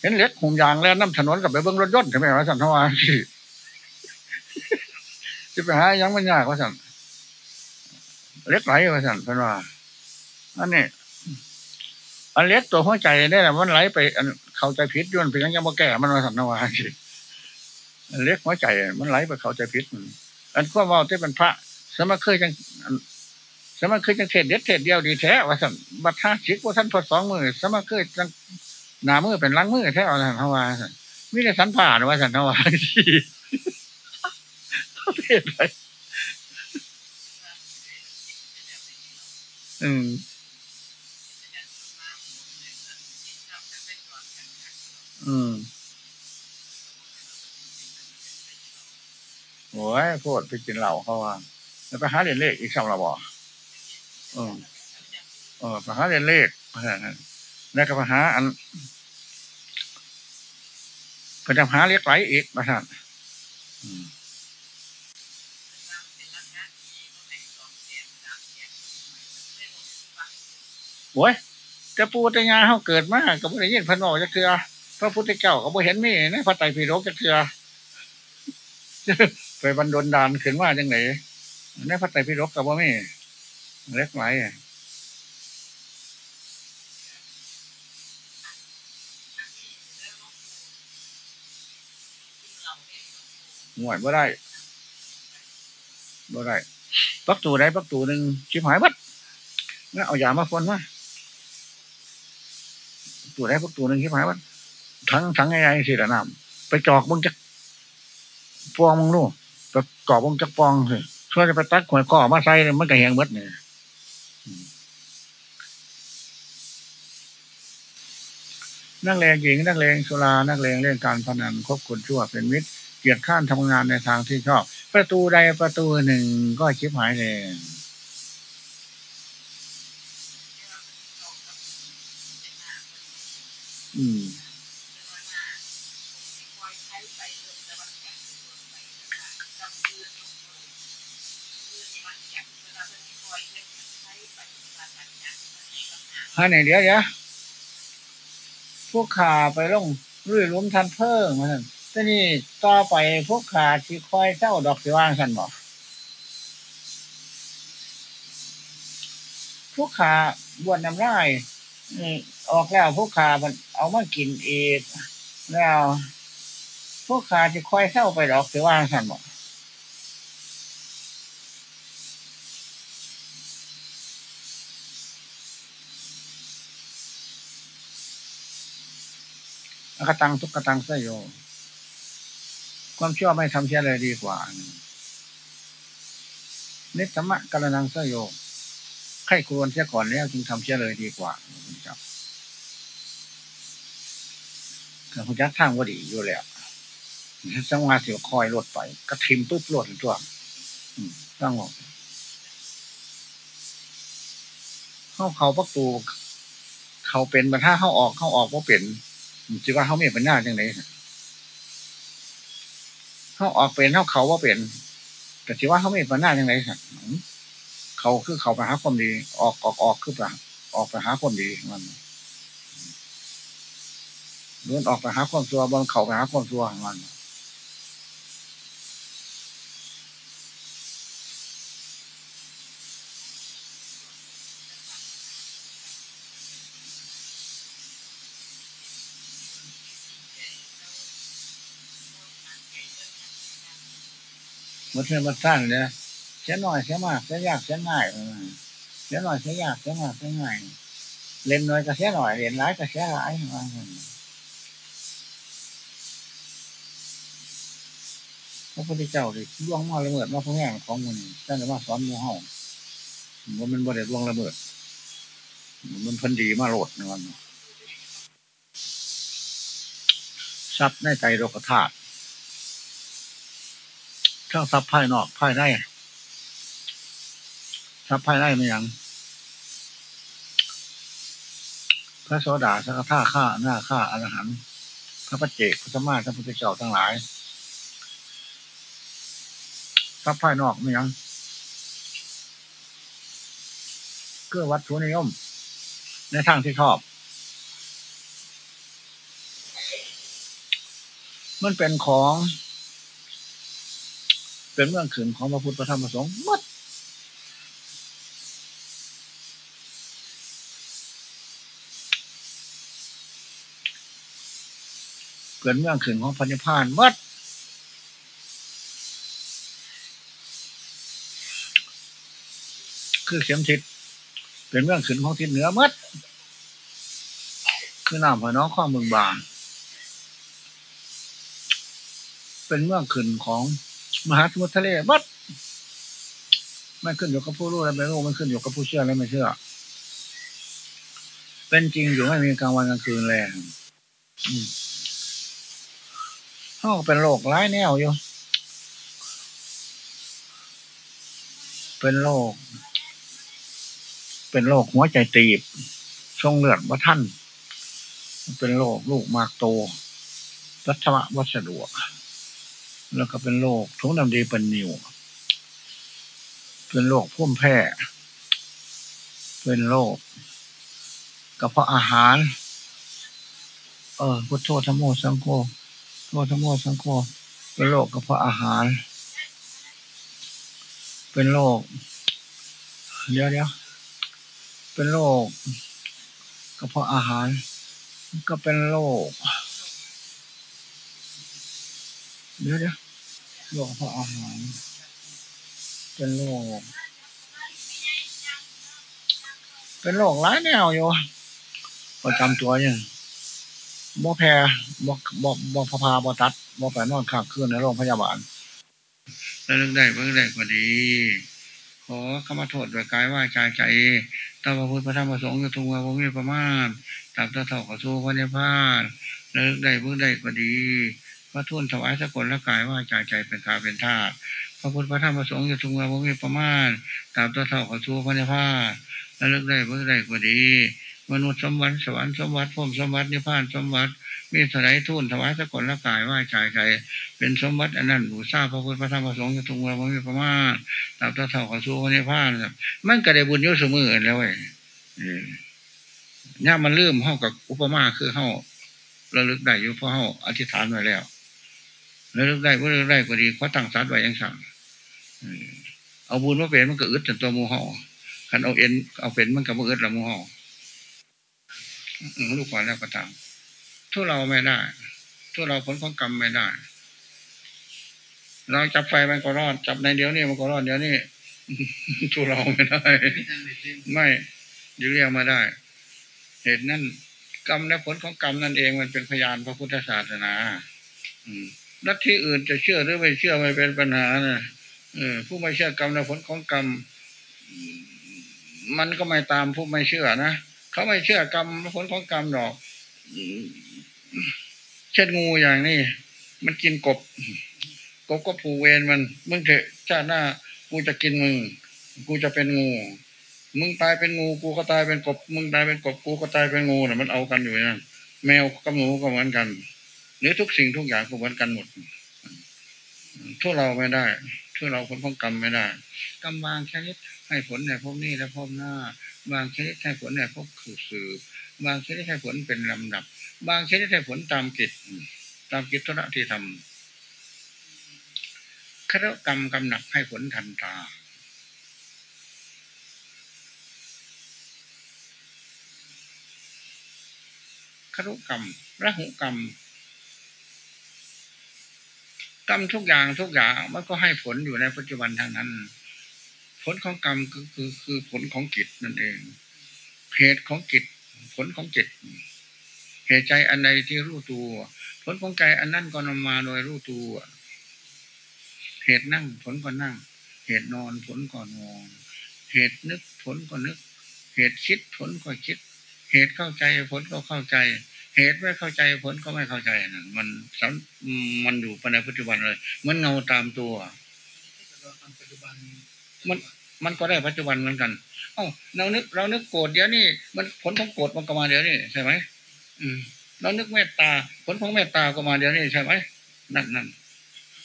Speaker 1: เห็นเล็กหุ่มยางแล้วน้ำถนนกับไปเบิ้งรถยนต์ใช่ไหมว่าสัมภารสิจะไปหายังมันยากว่าสัมเล็กไหลมาสันเพิ่นว่าอันนี้อันเล็กตัวหัวใจได้แหละมันไหลไป อันเข้าใจผิดย้อนไปยังยังบ่แก่มันมาสันนว่าสิเล็กหัวใจ มันไหลไปเข้าใจผิดอันก็ว่าที่เป็นพระสมัครเคยจัง สมัครเคยจังเทศเด็ดเทศเดียวดีแท้ว่าสันบัตรห้าชิกว่าท่านพอสองมือสมัครเคยจังหนามือเป็นล้างมือแท้ว่าสั่นทว่ามีแต่สันผ่านว่าสั่นทว่าเทศไปอืมอืมโอ้ยโคตรไปกินเหล้าเขาว่าแล้วไปหาเรียนเลขอีกสองระบอ เออเออไปหาเรียนเลขแล้วก็ไปหาอันไปจะหาเรียกไหลอีกมาท่านโอ้ยจะปูตยาเขาเกิดมาก็ไม่ได้ยินพนอจะคือพระพุทธเจ้าก็บ่เห็นมีในพระไตรปิฎกจะคือไปบรรดลดานขึ้นว่าจังไหนในพระไตรปิฎกกับว่าไม่ เล็กไหลหน่วยบ่ได้บ่ได้ปักตูได้ปักตูหนึ่งชิบหายบัดงั้นเอายามาฟนมาตัวได้ปักตูหนึ่งชิบหายบัดทั้งทั้งไงสิละน้ำไปจอกมึงจะฟองมึงลูกไปกอบมึงจะฟองสิช่วยจะไปตัดขวดก่อมาใส่มันก็แหงเบิดเนี่ย นักเลงหญิงนักเลงสุรานักเลงเล่นการพนันคบคนชั่วเป็นมิตรเกียรติข้านทำงานในทางที่ชอบ ประตูใดประตูหนึ่งก็ชิบหายเลยอืม ฮะไหนเดี๋ยวเดี๋ยวพวกขาไปลงรุ่ยลุ้มทันเพิ่งมาท่านทีนี่ต่อไปพวกขาที่คอยเจ้าดอกสิว่างสันบอกพวกขาบวชน้ำลายออกแล้วพวกขามันเอามากินเองแล้ว พวกขาที่คอยเศร้าไปดอกสิว่างสันบอก กตังทุกกตังสยโย ความชั่วไม่ทำเสียเลยดีกว่านิสมะกรนังสยโยใครควรเสียก่อนแล้วจึงทำเสียเลยดีกว่าครับคือคุณจักทางว่าดีอยู่แล้วสังวาเสียวคอยรถไป กระทิมปุ๊บรถตัวตั้งหอกเข้าเขาประตูเขาเป็นมาถ้าเข้าออกเข้าออกว่าเป็น จิว่าเขาไม่เป็นหน้าจังไงเขาออกเป็นเขาเขาว่าเป็นแต่จิว่าเขาไม่เป็นหน้าจังไงสัเขาคือเขาไปหาความดี ออกออกออกคือไปออกไปหาความดีมันล้วนออกไปหาความซัวบนเขาไปหาความซัวมัน มันเนมันสั้นเลยเสียหน่อยเสียมากเสียยากเสียง่ายเสียหน่อยเสียยากเสียมากเสียง่ายเล่นน้อยก็เสียหน่อยเล่นร้ายก็เสียร้ายว่าพระพุทธเจ้าเลยล่วงมาละเมิดมาพระแง่ของมันท่านเลยว่าสอนมูเฮาว่ามันบ่ได้ล่วงละเมิด มันพันดีมาโหลดในวันทรัพย์ในใจโลกธาตุ ทั้งทรัพย์ภายนอกภายในทรัพย์ภายในมันยัง พระโสดาสักท่าฆ่าหน้าฆ่าอรหันต์พระปัจเจกพระสมมาพระพุทธเจ้าทั้งหลายทรัพย์ภายนอกมันยังเกื้อวัตถุนิยม ในทางที่ชอบ มันเป็นของ เป็นเรื่องขืนของพระพุทธธรรมประสงค์มดเกิดเรื่องขืนของพันธพานมดคือเข็มทิศเป็นเรื่องขืนของทิศเหนือมดคือน้ำพอน้องข้อมึงบาง เป็นเรื่องขืนของ มหาสมุทรทะเลบัดไม่ขึ้นอยู่กับผู้รู้และไม่รู้มันขึ้นอยู่กับผู้เชื่อและไม่เชื่อ เป็นจริงอยู่ไม่มีกลางวันกลางคืนเลยห้องเป็นโรคร้ายแนวอยู่ เป็นโรค เป็นโรคหัวใจตีบ ช่องเลือดว่าท่าน เป็นโรคลูกมากโตรัชวะวัสดวก แล้วก็เป็นโรคทุงน้ำดีเป็นนิว เป็นโรคพุ่มแพ้ เป็นโรคกระเพาะอาหาร เออพุทโธธรรมโอสังโฆโทธรรมโอสังโฆเป็นโรคกระเพาะอาหาร เป็นโรคเดี๋ยวเดี๋ยวเป็นโรคกระเพาะอาหาร ก็เป็นโรคเดี๋ยวเดี๋ยว โรคกระเพาะอาหาร เป็นโรคเป็นโรคร้ายแนวอยู่ประจำตัวยังบ่แพ้บ่บ่บ่พพาบ่ตัดบ่ไปนอนข้างคืนในโรงพยาบาลแล้วนึกได้เมื่อได้ก็ดี ขอขมาโทษโดยกายว่าใจใจตาพระพุทธพระธรรมพระสงฆ์จะทุงวาบ่มีประมาณตับตาเถ่าขอสู้พระนิพานแล้วนึกได้เมื่อได้ก็ดี พระทุนถวายสกุลและกายว่าใจใจเป็นขาเป็นธาตุพระพุทธพระธรรมพระสงฆ์จะทุงเวาบ่มีประมาณตับตาเถ่าขอสู้พระนิพพานแล้วนึกได้เมื่อได้ก็ดี มนุษย์สมบัติสวรรค์สมบัติพรมสมบัตินิพพานสมบัติมีสลายทุ่นถวายสกุลละกายว้ชายใครเป็นสมบัติอันนั้นบูชาบพระพุทธพระธรรมพระสงฆ์จะทุงเราไม่มีประมาณตามตาเท่าขอสู้นิพพานมันก็ได้บุญยุสมือแล้วเว้ยเนี่ยมันลืมห้อกับอุปมาคือห้อระลึกได้อยู่เพราะห้ออธิษฐานไว้แล้ว ระลึกได้เมื่อระลึกได้ก็ดีเพราตั้งสัตว์ไว้ยังสั่งเอาบุญมาเป็นมันก็อึดจนตัวมูห่อขันเอาเอ็นเอาเป็นมันก็มือึดละมูห่อลูกก่อนแล้วก็ตามทุเราไม่ได้ทุเราผลของกรรมไม่ได้ เราจับไฟมันก็รอด จับในเดียวนี่มันก็รอดเดี๋ยวนี้ทุเราไม่ได้ ไม่ยึเรียกมาได้ เหตุนั้นกรรมและผลของกรรมนั่นเองมันเป็นพยานพระพุทธศาสนา อืม ลัทธิอื่นจะเชื่อหรือไม่เชื่อไม่เป็นปัญหานะผู้ไม่เชื่อกรรมและผลของกรรม มันก็ไม่ตามผู้ไม่เชื่อนะเขาไม่เชื่อกรรมผลของกรรมหรอกเช่นงูอย่างนี้มันกินกบ กบก็ผูเวรมัน มึงเถอะชาติหน้า กูจะกินมึง กูจะเป็นงู มึงตายเป็นงู กูก็ตายเป็นกบ มึงตายเป็นกบ กูก็ตายเป็นงูน่ะมันเอากันอยู่นั่นแมวกับหนูก็เหมือนกัน หรือทุกสิ่งทุกอย่างก็เหมือนกันหมดทั่วเราไม่ได้ทั่วเราผลของกรรมไม่ได้กรรมบางชนิดให้ผลในภพนี้และภพหน้า บางชนิดให้ผลในภพคือสืบบางชนิดให้ผลเป็นลำดับ บางชนิดให้ผลตามกิจตามกิจธุระที่ทำคณะกรรมกำหนักให้ผลทันตาครุกรรมระหุกรรม กรรมทุกอย่างทุกอย่างมันก็ให้ผลอยู่ในปัจจุบันทางนั้น ผลของกรรมก็คือคือผลของกิจนั่นเองเหตุของกิจผลของจิตเหตุใจอันใดที่รู้ตัว ผลของใจอันนั้นก็นำมาโดยรู้ตัว เหตุนั่งผลก็นั่ง เหตุนอนผลก็นอน เหตุนึกผลก็นึก เหตุคิดผลก็คิด เหตุเข้าใจผลก็เข้าใจ เหตุไม่เข้าใจผลก็ไม่เข้าใจนั่นมันมันอยู่ภายในปัจจุบันเลย มันเงาตามตัว มันมันก็ได้ปัจจุบันเหมือนกัน เอ้าเรานึกเรานึกโกรธเดี๋ยวนี้มันผลของโกรธมันก็มาเดี๋ยวนี้ใช่ไหมอืมเรานึกเมตตา ผลของเมตตาก็มาเดี๋ยวนี้ใช่ไหมนั่นนั่น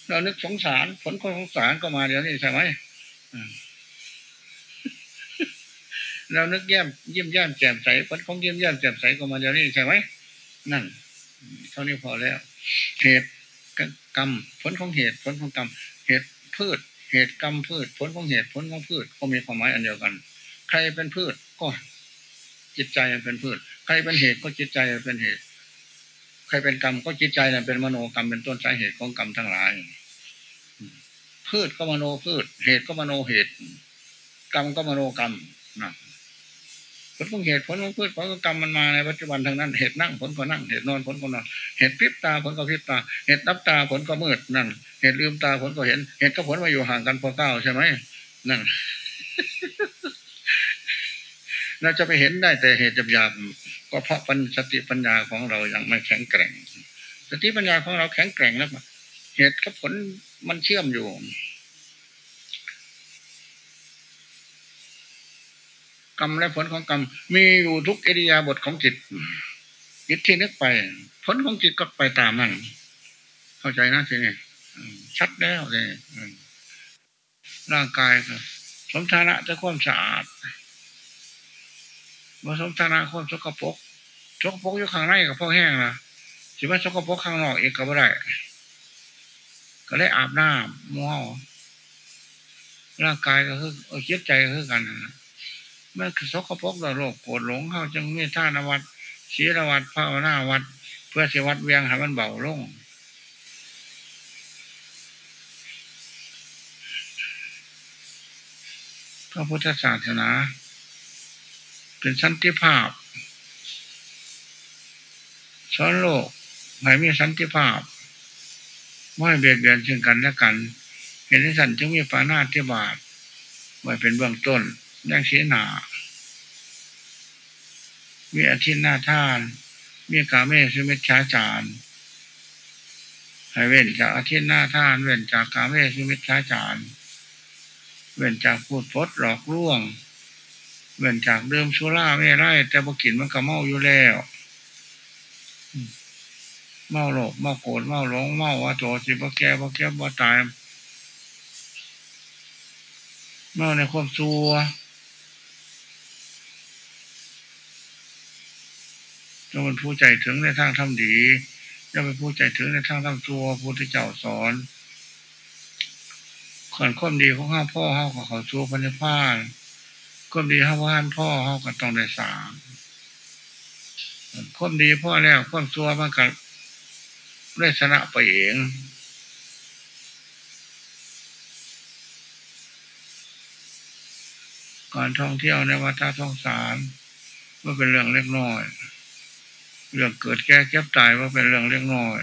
Speaker 1: เรานึกสงสาร ผลของสงสารก็มาเดี๋ยวนี้ใช่ไหมเรานึกแย้มยิ้มแย้มแจ่มใสผลของยิ้มแย้มแจ่มใสก็มาเดี๋ยวนี้ใช่ไหม นั่น เท่านี้พอแล้ว เหตุกรรม ผลของเหตุผลของกรรม เหตุพืช เหตุกรรมพืช ผลของเหตุผลของพืชก็มีความหมายอันเดียวกัน ใครเป็นพืชก็จิตใจเป็นพืช ใครเป็นเหตุก็จิตใจเป็นเหตุ ใครเป็นกรรมก็จิตใจเป็นมโนกรรมเป็นต้นสาเหตุของกรรมทั้งหลายพืชก็มโนพืช เหตุก็มโนเหตุ กรรมก็มโนกรรมนะ ผลของเหตุผลของพืชผลของกรรมมันมาในปัจจุบันทางนั้น เหตุนั่งผลก็นั่ง เหตุนอนผลก็นอน เหตุพริบตาผลก็พริบตา เหตุรับตาผลก็มืดนั่น เหตุลืมตาผลก็เห็น เหตุกับผลมาอยู่ห่างกันพอเก้าใช่ไหมนั่น เราจะไปเห็นได้แต่เหตุหยาบก็เพราะปัญสติปัญญาของเรายังไม่แข็งแกร่ง สติปัญญาของเราแข็งแกร่งแล้วเหตุกับผลมันเชื่อมอยู่ กรรมและผลของกรรม มีอยู่ทุกเอริยาบถของจิต จิตที่นึกไป ผลของจิตก็ไปตามนั่นเข้าใจนะทีนี้ชัดแล้วเลยร่างกายสมฐานะจะความสะอาดมาสมฐานะความสกปรกสกปรกอยู่ข้างในกับพ่อแห้งนะสิว่าสกปรกข้างนอกเองก็ไม่ได้ก็เลยอาบน้ำม้วร่างกายก็คือเอาคิดใจก็คือกันนะ มื่อสกปรกโรคโกรธหลงเข้าจึงมีท่านวัดศีลวัดภาวนาวัด เพื่อสิวัดเวียงให้มันเบาลงพระพุทธศาสนา เป็นสันติภาพสอนโลกให้มีสันติภาพไม่เบียดเบียนซึ่งกันและกัน เห็นที่สันจึงมีปานาธิบาตไว้เป็นเบื้องต้น ยังเสียหนา มีอาทิตย์หน้าท่าน มีกาเมสุมิชาจารให้เว้นจากอาทิตย์หน้าท่าน เว้นจากกาเมสุมิชาจารเว้นจากพูดพดหลอกลวง เว้นจากเดิมชุราไม่ไร่แต่บกินมันก็เมาอยู่แล้วเมาโลภเมาโกรธเมาหลงเมาว่าโจสิบ่แก่บ่แก่บ่ตายเมาในความซัว จะเป็นผู้ใจถึงในทางทำดีจะเป็นผู้ใจถึงในทางทำตัวพุทธเจ้าสอนขอนความดีของข้าพ่อข้ากับเขาชั่วพันธุ์พานความดีข้าว่านพ่อข้ากับต้องได้สามความดีพ่อแล้วความชั่วมันกับได้ชนะไปเองก่อนท่องเที่ยวในวัฏสงสารว่าเป็นเรื่องเล็กน้อย เรื่องเกิดแก่เก็บตายว่าเป็นเรื่องเล็กน้อย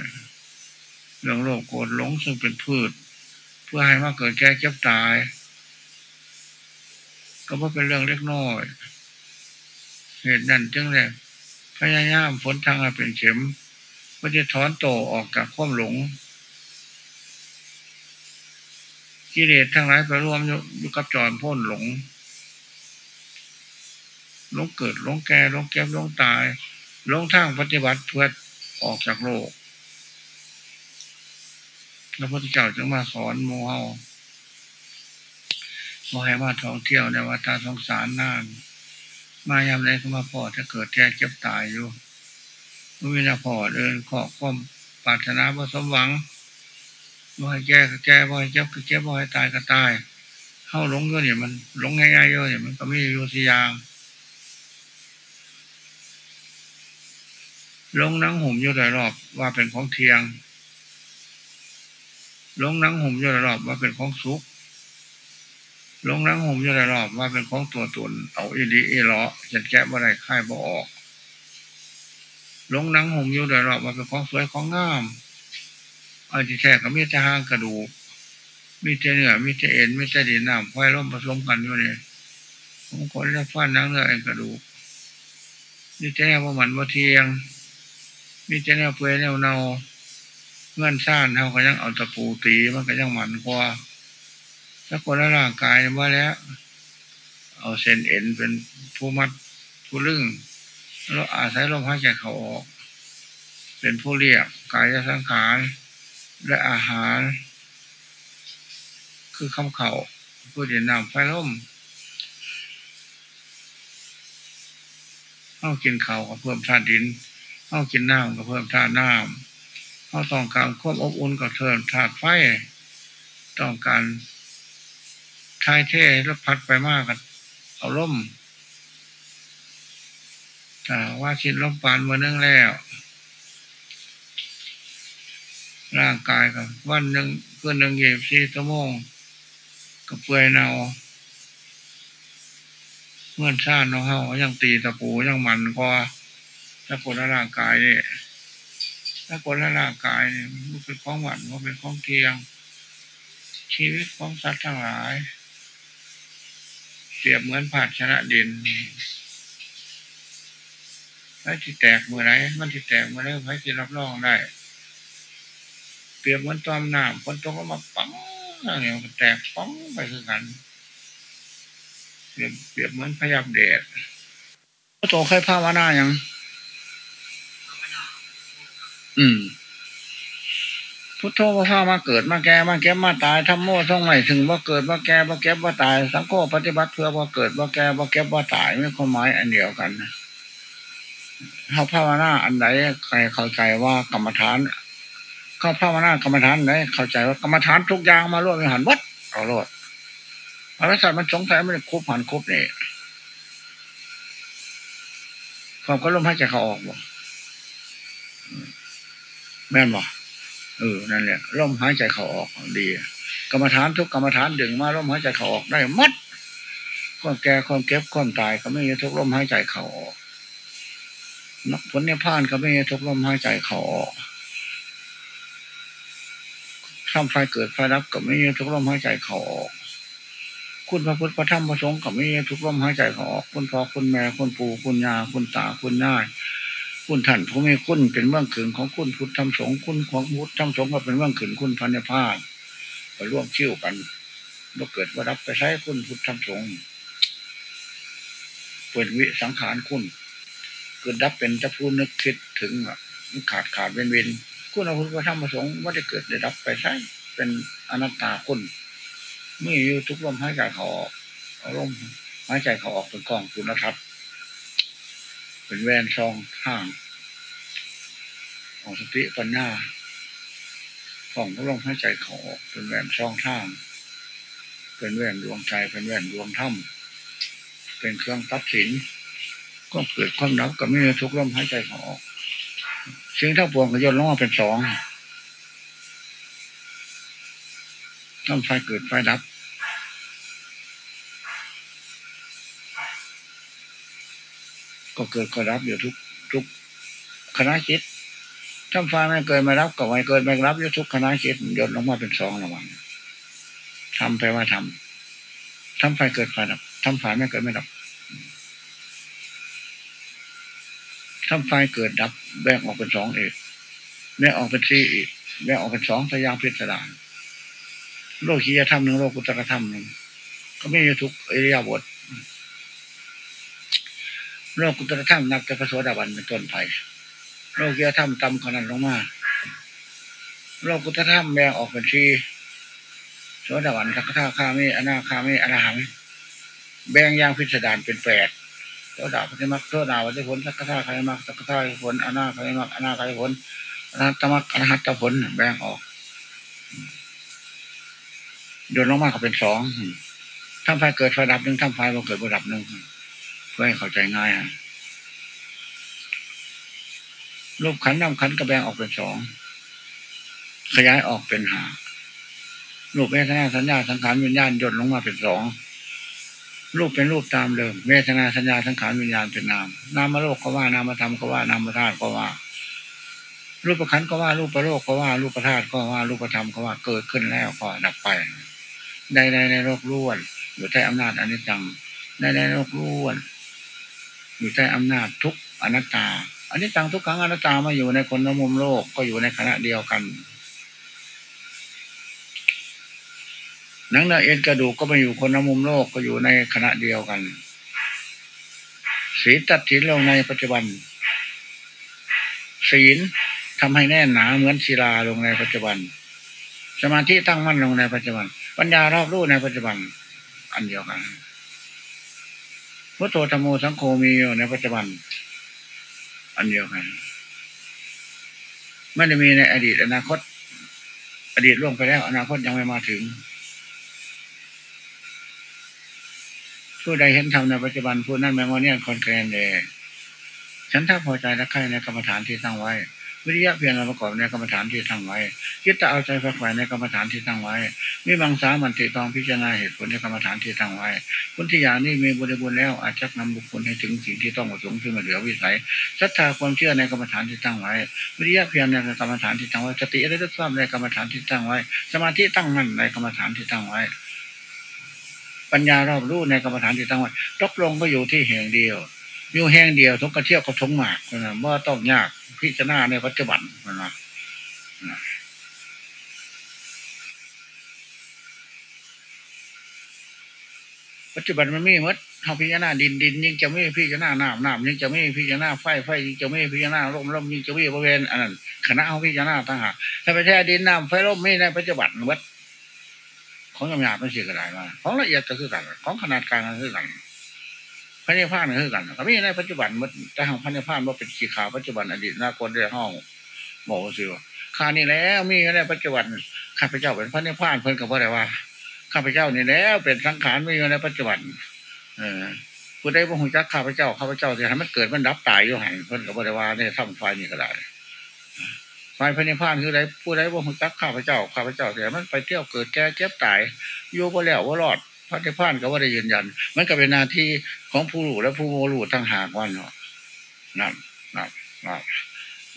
Speaker 1: เรื่องโลภโกรธหลงซึ่งเป็นพืช เพื่อให้มาเกิดแก่เก็บตาย ก็ว่าเป็นเรื่องเล็กน้อย เหตุนั้นจึงเลยพยายามฝนทางเป็นเข็มเพื่อจะถอนโตออกจากความหลงกิเลสทั้งหลายไปรวมอยู่กับจอมพ้นหลงหลงเกิดหลงแก่หลงเก็บหลงตาย ลงทางปฏิบัติเพื่อออกจากโลกแล้วพระพุทธเจ้าจึงมาสอนโมเฮาบอให้มาท่องเที่ยวในวัฏสงสารนาน มายามใดก็มาพอถ้าเกิดแก่เจ็บตายอยู่วินาพอเดินขอความปรารถนาบ่สมหวังบ่ให้แก่ก็แก่บ่ให้เจ็บก็เจ็บบ่ให้ตายก็ตายเข้าหลงเยอะเนี่ยมันหลงง่ายๆเยอะเนี่ยมันก็ไม่อยู่สิยาง ลงนังห่มอยู่หลายรอบว่าเป็นของเทียง ลงนังห่มอยู่หลายรอบว่าเป็นของสุกลงนังห่มอยู่หลายรอบว่าเป็นของตัวตนเอาอีดีอีล้อฉันแก้บ่ได้ค่ายบ่ออกลงนังห่มอยู่หลายรอบว่าเป็นของสวยของงามอันที่แท้ก็มีแต่หางกระดูกมีแต่เนื้อมีแต่เอ็นมีแต่ดินน้ำไฟร่มผสมกันอยู่นี่ผมคนและฟันนังเนื้อเอ็นกระดูกนี่แต่ว่ามันว่าเทียง มีเจ้าแนวเปื่อยแนวเนาเงื่อนซ่านเขาก็ยังเอาตะปูตีมันก็ยังหมันกว่าถ้าคนละร่างกายว่าแล้ว เอาเส้นเอ็นเป็นผู้มัดผู้ลึงแล้วอาศัยลมหายใจเขาออก เป็นผู้เรียกกายสังขารและอาหาร คือคำเขาผู้เดียนนำไฟล่มเอากินเขากับเพิ่มธาตุดิน เขากินน้ำก็เพิ่มธาตุน้ำเขาต้องการควบอบอุ่นก็เพิ่มธาตุไฟ ต้องการทายเทแล้วพัดไปมากกันเอาล่มแต่ว่าชินลมปานมาเนื่องแล้ว ร่างกายกับวันหนึ่งเพื่อนหนึ่งเย็บซีตะโมงกับเปื่อยเนาเมื่อชาติเนาะเฮายังตีตะปูยังมันก็ ถ้าคนละร่างกายเนี่ยถ้าคนละร่างกายเนี่ยมันเป็นของหวานมันเป็นของเทียง ชีวิตของสัตว์ทั้งหลายเสียบเหมือนผาชนะดินแล้วที่แตกเมื่อไรมันที่แตกเมื่อไรใครที่รับรองได้ เปรียบเหมือนตอมน้ำคนตกก็มาปังอะไรแตกปังไปคือกัน เปรียบเปรียบเหมือนพยับเดชพระโตเคยภาวนาย่าง อืม พุทโธพระพามาเกิดมาแก่มาแก่มาตายทำโม่ท่องใหม่ถึงว่าเกิดว่าแก่ว่าแก่ว่าตาย สังโฆปฏิบัติเพื่อว่าเกิดว่าแก่ว่าแก่ว่าตายไม่ความหมายอันเดียวกันนะเขาภาวนาอันไหนใครเข้าใจว่ากรรมฐาน เขาภาวนากรรมฐานไหนเข้าใจว่ากรรมฐานทุกอย่างมาร่วมหันวัดเอาโลดอริสัตมันสงสัยมันครบหันครบนี่ความก็ลมหายใจเขาออกบ่ แม่นบ่เออนั่นแหละลมหายใจเขาออกดีกรรมฐานทุกกรรมฐานดึงมาลมหายใจเขาออกได้มัดความแก่ความเก็บความตายก็ไม่ทุกลมหายใจเขาออกนักผลเนี่ยพานก็ไม่ทุกลมหายใจเขาออกทำไฟเกิดไฟรับก็ไม่ทุกลมหายใจเขาออกคุณพระพุทธพระธรรมพระสงฆ์ก็ไม่ทุกลมหายใจเขาออกคุณพ่อคุณแม่คุณปู่คุณยาคุณตาคุณน้า คุณท่านผู้มีคุณเป็นเมืองขืนของคุณพุทธธรรมสงฆ์คุณของพุทธธรรมสงฆ์ก็เป็นเมืองขืนคุณพันธุ์พาดไปร่วมชิ่วกันเมื่อเกิดว่ารับไปใช้คุณพุทธธรรมสงฆ์เปิดวิสังขารคุณเกิดดับเป็นจะพูดนึกคิดถึงขาดขาดเว้นเว้นคุณเอาพุทธธรรมประสงค์ว่าได้เกิดได้ดับไปใช้เป็นอนัตตาคุณเมื่ออยู่ทุกลมหายใจเขาออกลมหายใจเขาออกเป็นกองคุณทัศน์ เป็นแวนซองห้างของสติปัญญาของทุกลมหายใจเขาออกเป็นแวนซองท่างเป็นแวนดวงใจเป็นแวนดวงถ้ำเป็นเครื่องตัดสิน ก็เกิดความนับกับไม่ทุกลมหายใจเขาออกสิ่งทั้งปวงก็ย่นลงมาเป็นสองทำไฟเกิดไฟดับ ก็เกิดก็รับอยู่ทุกทุกคณะจิตทำไฟไม่เกิดไม่รับก็ไม่เกิดไม่รับอยู่ทุกคณะจิตย่นลงมาเป็นสองระหว่างทำไปว่าทำทำไฟเกิดไฟดับทำไฟไม่เกิดไม่ดับทำไฟเกิดดับแบ่งออกเป็นสองเอกแบ่งออกเป็นสี่อีกแบ่งออกเป็นสองสยามพิสดารโลกียธรรมหนึ่งโลกุตรธรรมหนึ่งก็ไม่มีทุกอริยบท โลกุตรธรรมนับแต่พระโสดาบันเป็นต้นไปโลกียธรรมต่ำขนาดลงมาโลกุตรธรรมแบ่งออกเป็นสี่โสดาบันสักขาคามีอนาคามีอรหังแบ่งย่างพิสดารเป็นแปดโสดาปฏิมักโสดาปฏิผลสักขาคายมักสักขาคายผลอนาคายมักอนาคายผลอนัตมักอรหัตผลแบ่งออกโดนลงมาก็เป็นสองทำไฟเกิดไฟดับหนึ่งทำไฟมาเกิดระดับหนึ่ง เพื่อให้เข้าใจง่ายฮะรูปขันน้ำขันกระแบงออกเป็นสอง ขยายออกเป็นหารูปเวทนาสัญญาสังขารวิญญาณย่นลงมาเป็นสองรูปเป็นรูปตามเดิมเวทนาสัญญาสังขารวิญญาณเป็นนามนามโลกก็ว่านามธรรมก็ว่านามธาตุก็ว่า รูปประคันก็ว่ารูปประโลกก็ว่ารูปประธาตุก็ว่ารูปธรรมก็ว่าเกิดขึ้นแล้วก็ดับไปใดในในโลกล้วนอยู่ใต้อำนาจอนิจจังใดในโลกล้วน อยู่ใต้อำนาจทุกอนัตตาอันนี้จังทุกครั้งอนัตตามาอยู่ในคนละมุมโลกก็อยู่ในขณะเดียวกันหนังเนื้อเอ็นกระดูกก็มาอยู่คนละมุมโลกก็อยู่ในขณะเดียวกันศีลตัดสินลงในปัจจุบัน ศีลทำให้แน่นหนาเหมือนศิลาลงในปัจจุบัน สมาธิตั้งมั่นลงในปัจจุบัน ปัญญารอบรู้ในปัจจุบัน อันเดียวกัน พุทโธธรรมโมสังโฆมีอยู่ในปัจจุบัน อันเดียวกันไม่ได้มีในอดีตอนาคต อดีตล่วงไปแล้ว อนาคตยังไม่มาถึง ผู้ใดเห็นธรรมในปัจจุบันผู้นั้นแม้ว่าเนี่ยคอนแกรนเลยฉันถ้าพอใจและใครในกรรมฐานที่ตั้งไว้ วิริยะเพียรประกอบในกรรมฐานที่ตั้งไว้คิดจะเอาใจฝักใฝ่ในกรรมฐานที่ตั้งไว้มีบางสามันติตองพิจารณาเหตุผลในกรรมฐานที่ตั้งไว้คุที่อย่านี้มีบุญบุญแล้วอาจจะนำบุคคลให้ถึงสิ่งที่ต้องประสงค์ที่มาเหลือวิสัยศรัทธาความเชื่อในกรรมฐานที่ตั้งไว้ วิริยะเพียรในกรรมฐานที่ตั้งไว้สติระลึกชอบในกรรมฐานที่ตั้งไว้ สมาธิตั้งมั่นในกรรมฐานที่ตั้งไว้ปัญญารอบรู้ในกรรมฐานที่ตั้งไว้ตกลงก็อยู่ที่แห่งเดียว อยู่แห่งเดียวทุกกระเที่ยวก็ทงหมากนะว่าต้องยาก พิจารณาในปัจจุบันนะปัจจุบันมันมีมดเขาพิจารณาดินดินยิ่งจะไม่พิจารณาน้ำน้ำยิ่งจะไม่พิจารณาไฟไฟยิ่งจะไม่พิจารณาลมลมยิ่งจะไม่บริเวณอันนั้นคณะเขาพิจารณาต่างหากถ้าไปแท้ดินน้ำไฟลมไม่ในปัจจุบันวัดของหยาบๆไม่เสียกระไรมาของละเอียดก็คือกันของขนาดกลางก็คือกัน พระนิพพานก็คือกันก็มีในปัจจุบันมันแต่ทางพระนิพพานว่าเป็นขีขาวปัจจุบันอดีตนาคตได้ห้องบอกว่าสิว่าข้านี่แล้วมีในปัจจุบันข้าพเจ้าเป็นพระนิพพานเพิ่นกับว่าอะไรว่าข้าพเจ้านี่แล้วเป็นสังขารม่อยู่ในปัจจุบัน เออผู้ใดบ่หูจักข้าพเจ้าข้าพเจ้าจะให้มันเกิดมันดับตายอยู่หันเพิ่นกับว่าอะไรว่าเนี่ยทำไฟนี่ก็ได้ไฟพระนิพพานคืออะไรผู้ใดบ่หูจักข้าพเจ้าข้าพเจ้าจะมันไปเที่ยวเกิดแก่เจ็บตายอยู่บ่แล้วว่ารอด พระนิพพานก็ว่าได้ยืนยัน มันก็เป็นหน้าที่ของผู้รู้และผู้โมรู้ทั้งหากวันเนาะนั่นนั่นนั่น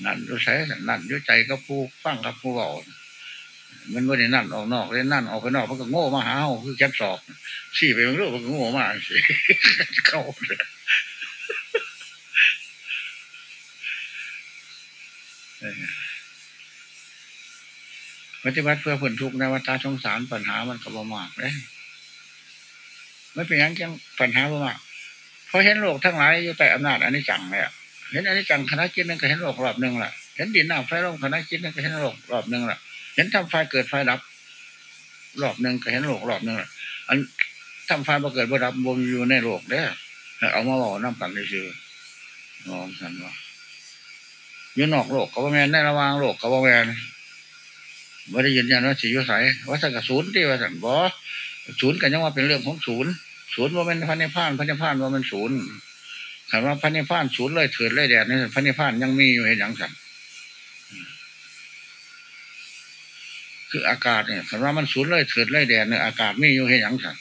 Speaker 1: นั่นรู้ใช้นั่นรู้ใจก็ผู้ฟังกับผู้เบามันว่าได้นั่นออกนอกเล่นนั่นออกไปนอกมันก็โง่มาหาเอาคือแก๊สอกสี่ไปมันรู้มันก็โง่มากสิเข้าเลยปฏิบัติเพื่อผลทุกข์ในวัฏสงสารปัญหามันก็บ่มากเลย ไม่เป็นย่างจังปัญหาบ่มากเพราะเห็นโลกทั้งหลายอยู่ใต้อำนาจอนนี้จังเลยเห็นอนนี้จังคณะคิดนั่นก็เห็นโลกรอบหนึ่งแหละเห็นดินน้ำไฟลมคณะคิดนั่นก็เห็นโลกรอบหนึ่งแหละเห็นทำไฟเกิดไฟดับ รอบหนึ่งก็เห็นโลกรอบหนึ่งอันทำไฟมาเกิดมาดับบนอยู่ในโลกเด้เอามาบอกน้ำกันเลยชื่อลองสันว่าอยู่นอกโลกก็ว่าแมนในระวางโลกก็ว่าแมนว่ได้ยืนยันว่าสียุสัยว่าสังกศูนย์ที่ว่าสันบอศูนย์กันยังว่าเป็นเรื่องของศูนย์ ศูนย์ว่าเป็นพันในพานพันในพานว่ามันศูนย์คำว่าพันในพานศูนย์เลยเถิดเลยแดดนี่พันในพานยังมีอยู่เห็นอย่างสันคืออากาศเนี่ยคำว่ามันศูนย์เลยเถิดเลยแดดเนี่ยอากาศมีอยู่เห็นอย่างสัน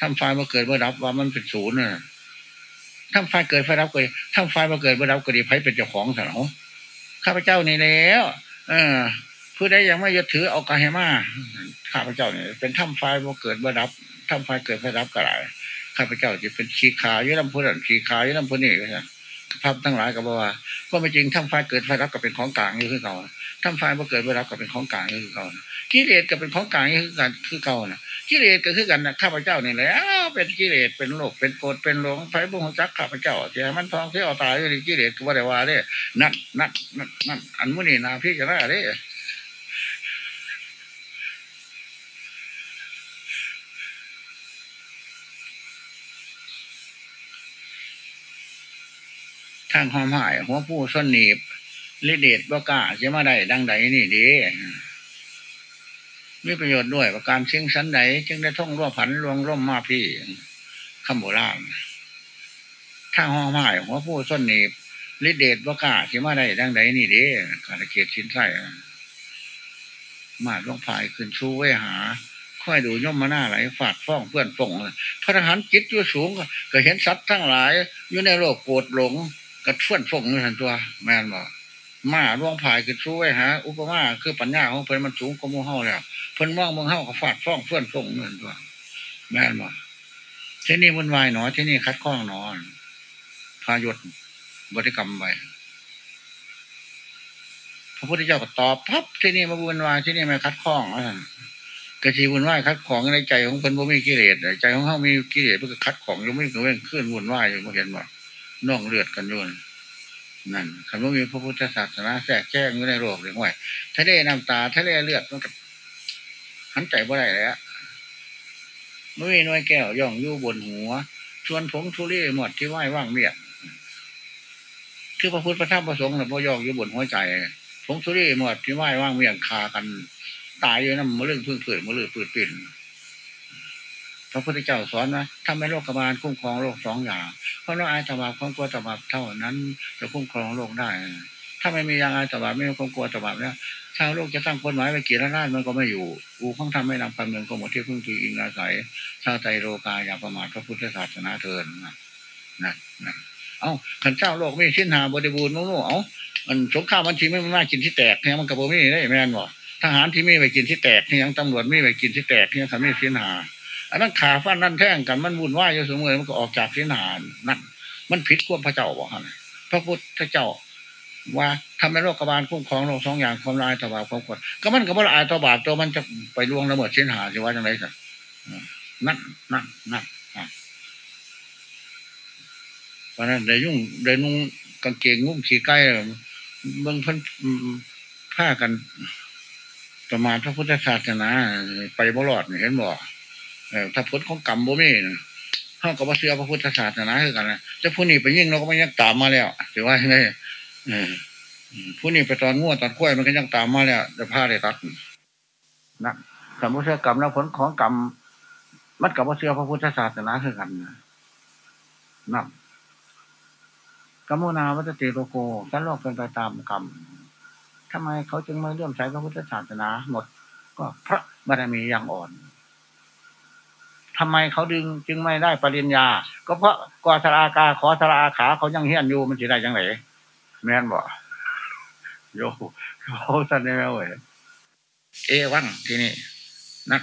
Speaker 1: ทำไฟมาเกิดมาดับว่ามันเป็นศูนย์นี่ยทำไฟเกิดไฟดับเกิดทำไฟมาเกิดมาดับก็ดีไฟเป็นเจ้าของสันเขาข้าพเจ้านี่แล้ว เออผู้ใดยังไม่ยึดถือเอากาเฮมาข้าพเจ้าเนี่ยเป็นถ้ำไฟมาเกิดมาดับ ถ้ำไฟเกิดไฟดับก็ได้ข้าพเจ้าจะเป็นชีขายุลำพุนันชีขายุลำพุนี่ก็ใช่ภาพทั้งหลายก็บอกว่าก็ไม่จริงถ้ำไฟเกิดไฟดับก็เป็นของกลางนี่คือเก่าถ้ำไฟมาเกิดไฟดับก็เป็นของกลางนี่คือเก่ากิเลสก็เป็นของกลางนี่คือการคือเก่านะกิเลสก็คือกันนะข้าพเจ้านี่แหละเป็นกิเลสเป็นโลกเป็นโกรธเป็นหลงไฟบุญจักข้าพเจ้าเสียมันทองเสียเอาตายอยู่ในกิเลสก็ว่าได้ว่าเด้นั่นนั่นนั่นนั่นอันมุนีนาพี่จะได้เด้ ทางหอมหาย หัวผู้ส้นหนีบลิเดชบกาเสียมาได้ดังใดนี่ดีมีประโยชน์ด้วยประการเชิงสันไหนจึงได้ท่องร่วผันลวงร่มมาพี่คำโบราณทางห้องไม้หัวผู้ส้นหนีบลิเดชบกาเสียมาได้ดังใดนี่ดีการเกียรติชิ้นไส้มาลงพายขึ้นชู้ไว้หาค่อยดูย่อมมาหน้าไหลฝาดฟ้องเพื่อนฟงพระทหารจิตยู่สูง ก็เห็นสัตว์ทั้งหลาย อยู่ในโลกโกรธหลง กระท่วนฟงนี่ทันตัว แม่นบอกมาล่วงผายขึ้นสู้ไว้หาอุปมาคือปัญญาของเพิ่นมันสูงกว่ามูเฮาแล้วเพิ่นมองมึงเฮาก็ฟาดฟ้องเฟื่อนฟงเงินตัว แม่นบ่ที่นี่วุ่นวายหนอที่นี่คัดข้องหนอนพายศบริกรรมไปพระพุทธเจ้าก็ตอบพับที่นี่มาวุ่นวายที่นี่มาคัดข้องอะกระชีวุ่นวายคัดของในใจของเพิ่นบ่มีกิเลสใจของเฮามีกิเลสเพื่อคัดของยังไม่เว้นขึ้นวุ่นวายอยู่เห็นบ่ น่องเลือดกันยุ่นนั่นคำว่ามีพระพุทธศาสนาแทรกแจ้งอยู่ในโลกเลยห่วยทะเลน้ำตาทะเลเลือดมันกับหันใจบ่ได้แล้วนุ้ยน้อยแก้วย่องยู่บนหัว ชวนผงทุเรศหมดที่ไหว้ว่างเมียคือพระพุทธพระธรรมพระสงฆ์เนี่ยพย่องอยู่บนหัวใจผงทุเรศหมดที่ไหว้ว่างเมียคากัน ตายอยู่นั่นมะเรื่องพึ่งเกิดมะเรื่องปืดปิ่น พระพุทธเจ้าสอนนะทำให้โลกบาลคุ้มครองโลกสองอย่าง เพราะน้องอายตบาบของตัวตบาบเท่านั้นจะคุ้มครองโลกได้ ถ้าไม่มียางอายตบาปไม่มีความกลัวตบาปแล้วชาวโลกจะตั้งกฎหมายไปกี่ล้านมันก็ไม่อยู่อูข้องทำไม่นำคำเงินก็หมดที่พึ่งที่อิงอาศัยชาวไตโรกาอย่าประมาทพระพุทธศาสนาเถินนะนะเอ้าขันเจ้าโลกไม่ชิ้นหาบริบูรณ์โน่เอ้ามันสงครามบันทีไม่มากินที่แตกเนี่ยมันกระโปรงไม่ได้แม่นบ่ทหารที่ไม่ไปกินที่แตกเนี่ยตำรวจไม่ไปกินที่แตกเนี่ยเขาไม่ชิ้นหา อันนั้นขาฟันนั่นแท่งกันมันวุ่นวายอยู่เสมอมันก็ออกจากชิ้นหานนั่นมันผิดควบพระเจ้าบอกฮะพระพุทธเจ้าว่าทำให้โรคกบาลคุ้มครองโรคสองอย่างความลายตบาปความกดก็มันก็บ่ละอายตบาปตัวมันจะไปล่วงละเมิดชิ้นหาสิว่าจังไรสักนั่นนั่นนั่นเพราะนั้นได้ยุ่งได้นุ่งกางเกงงุ้มขี่ใกล้เบื้องพันผ้ากันประมาณพระพุทธศาสนาไปบ่รอดเห็นบ่ ถ้าพ้นของกรรมบ่มีเท่ากับว่าเสือพระพุทธศาสนาคือกันนะจะผู้นี้ไปยิ่งเราก็ไม่ยังตามมาแล้วถือว่าไงผู้นี้ไปตอนง่วตอนกล้วยมันก็ยังตามมาแล้วจะพาได้ตัดนะสมมติเชื่อกรรมแล้วผลของกรรมมันกับว่าเชื่อพระพุทธศาสนาคือกันนะกัมมุนาวัตติโลโกสันโลกเป็นไปตามกรรมทำไมเขาจึงไม่เลื่อมใสพระพุทธศาสนาหมด ก็พระบารมียังอ่อน ทำไมเขาดึงจึงไม่ได้ปริญญา ก็เพราะกอสรากาขอสราขาเขายังเฮี้ยนอยู่มันจะได้ยังไงแม่นบอกโยเขาสันได้ไหมเว้ยเอวังที่นี่นัก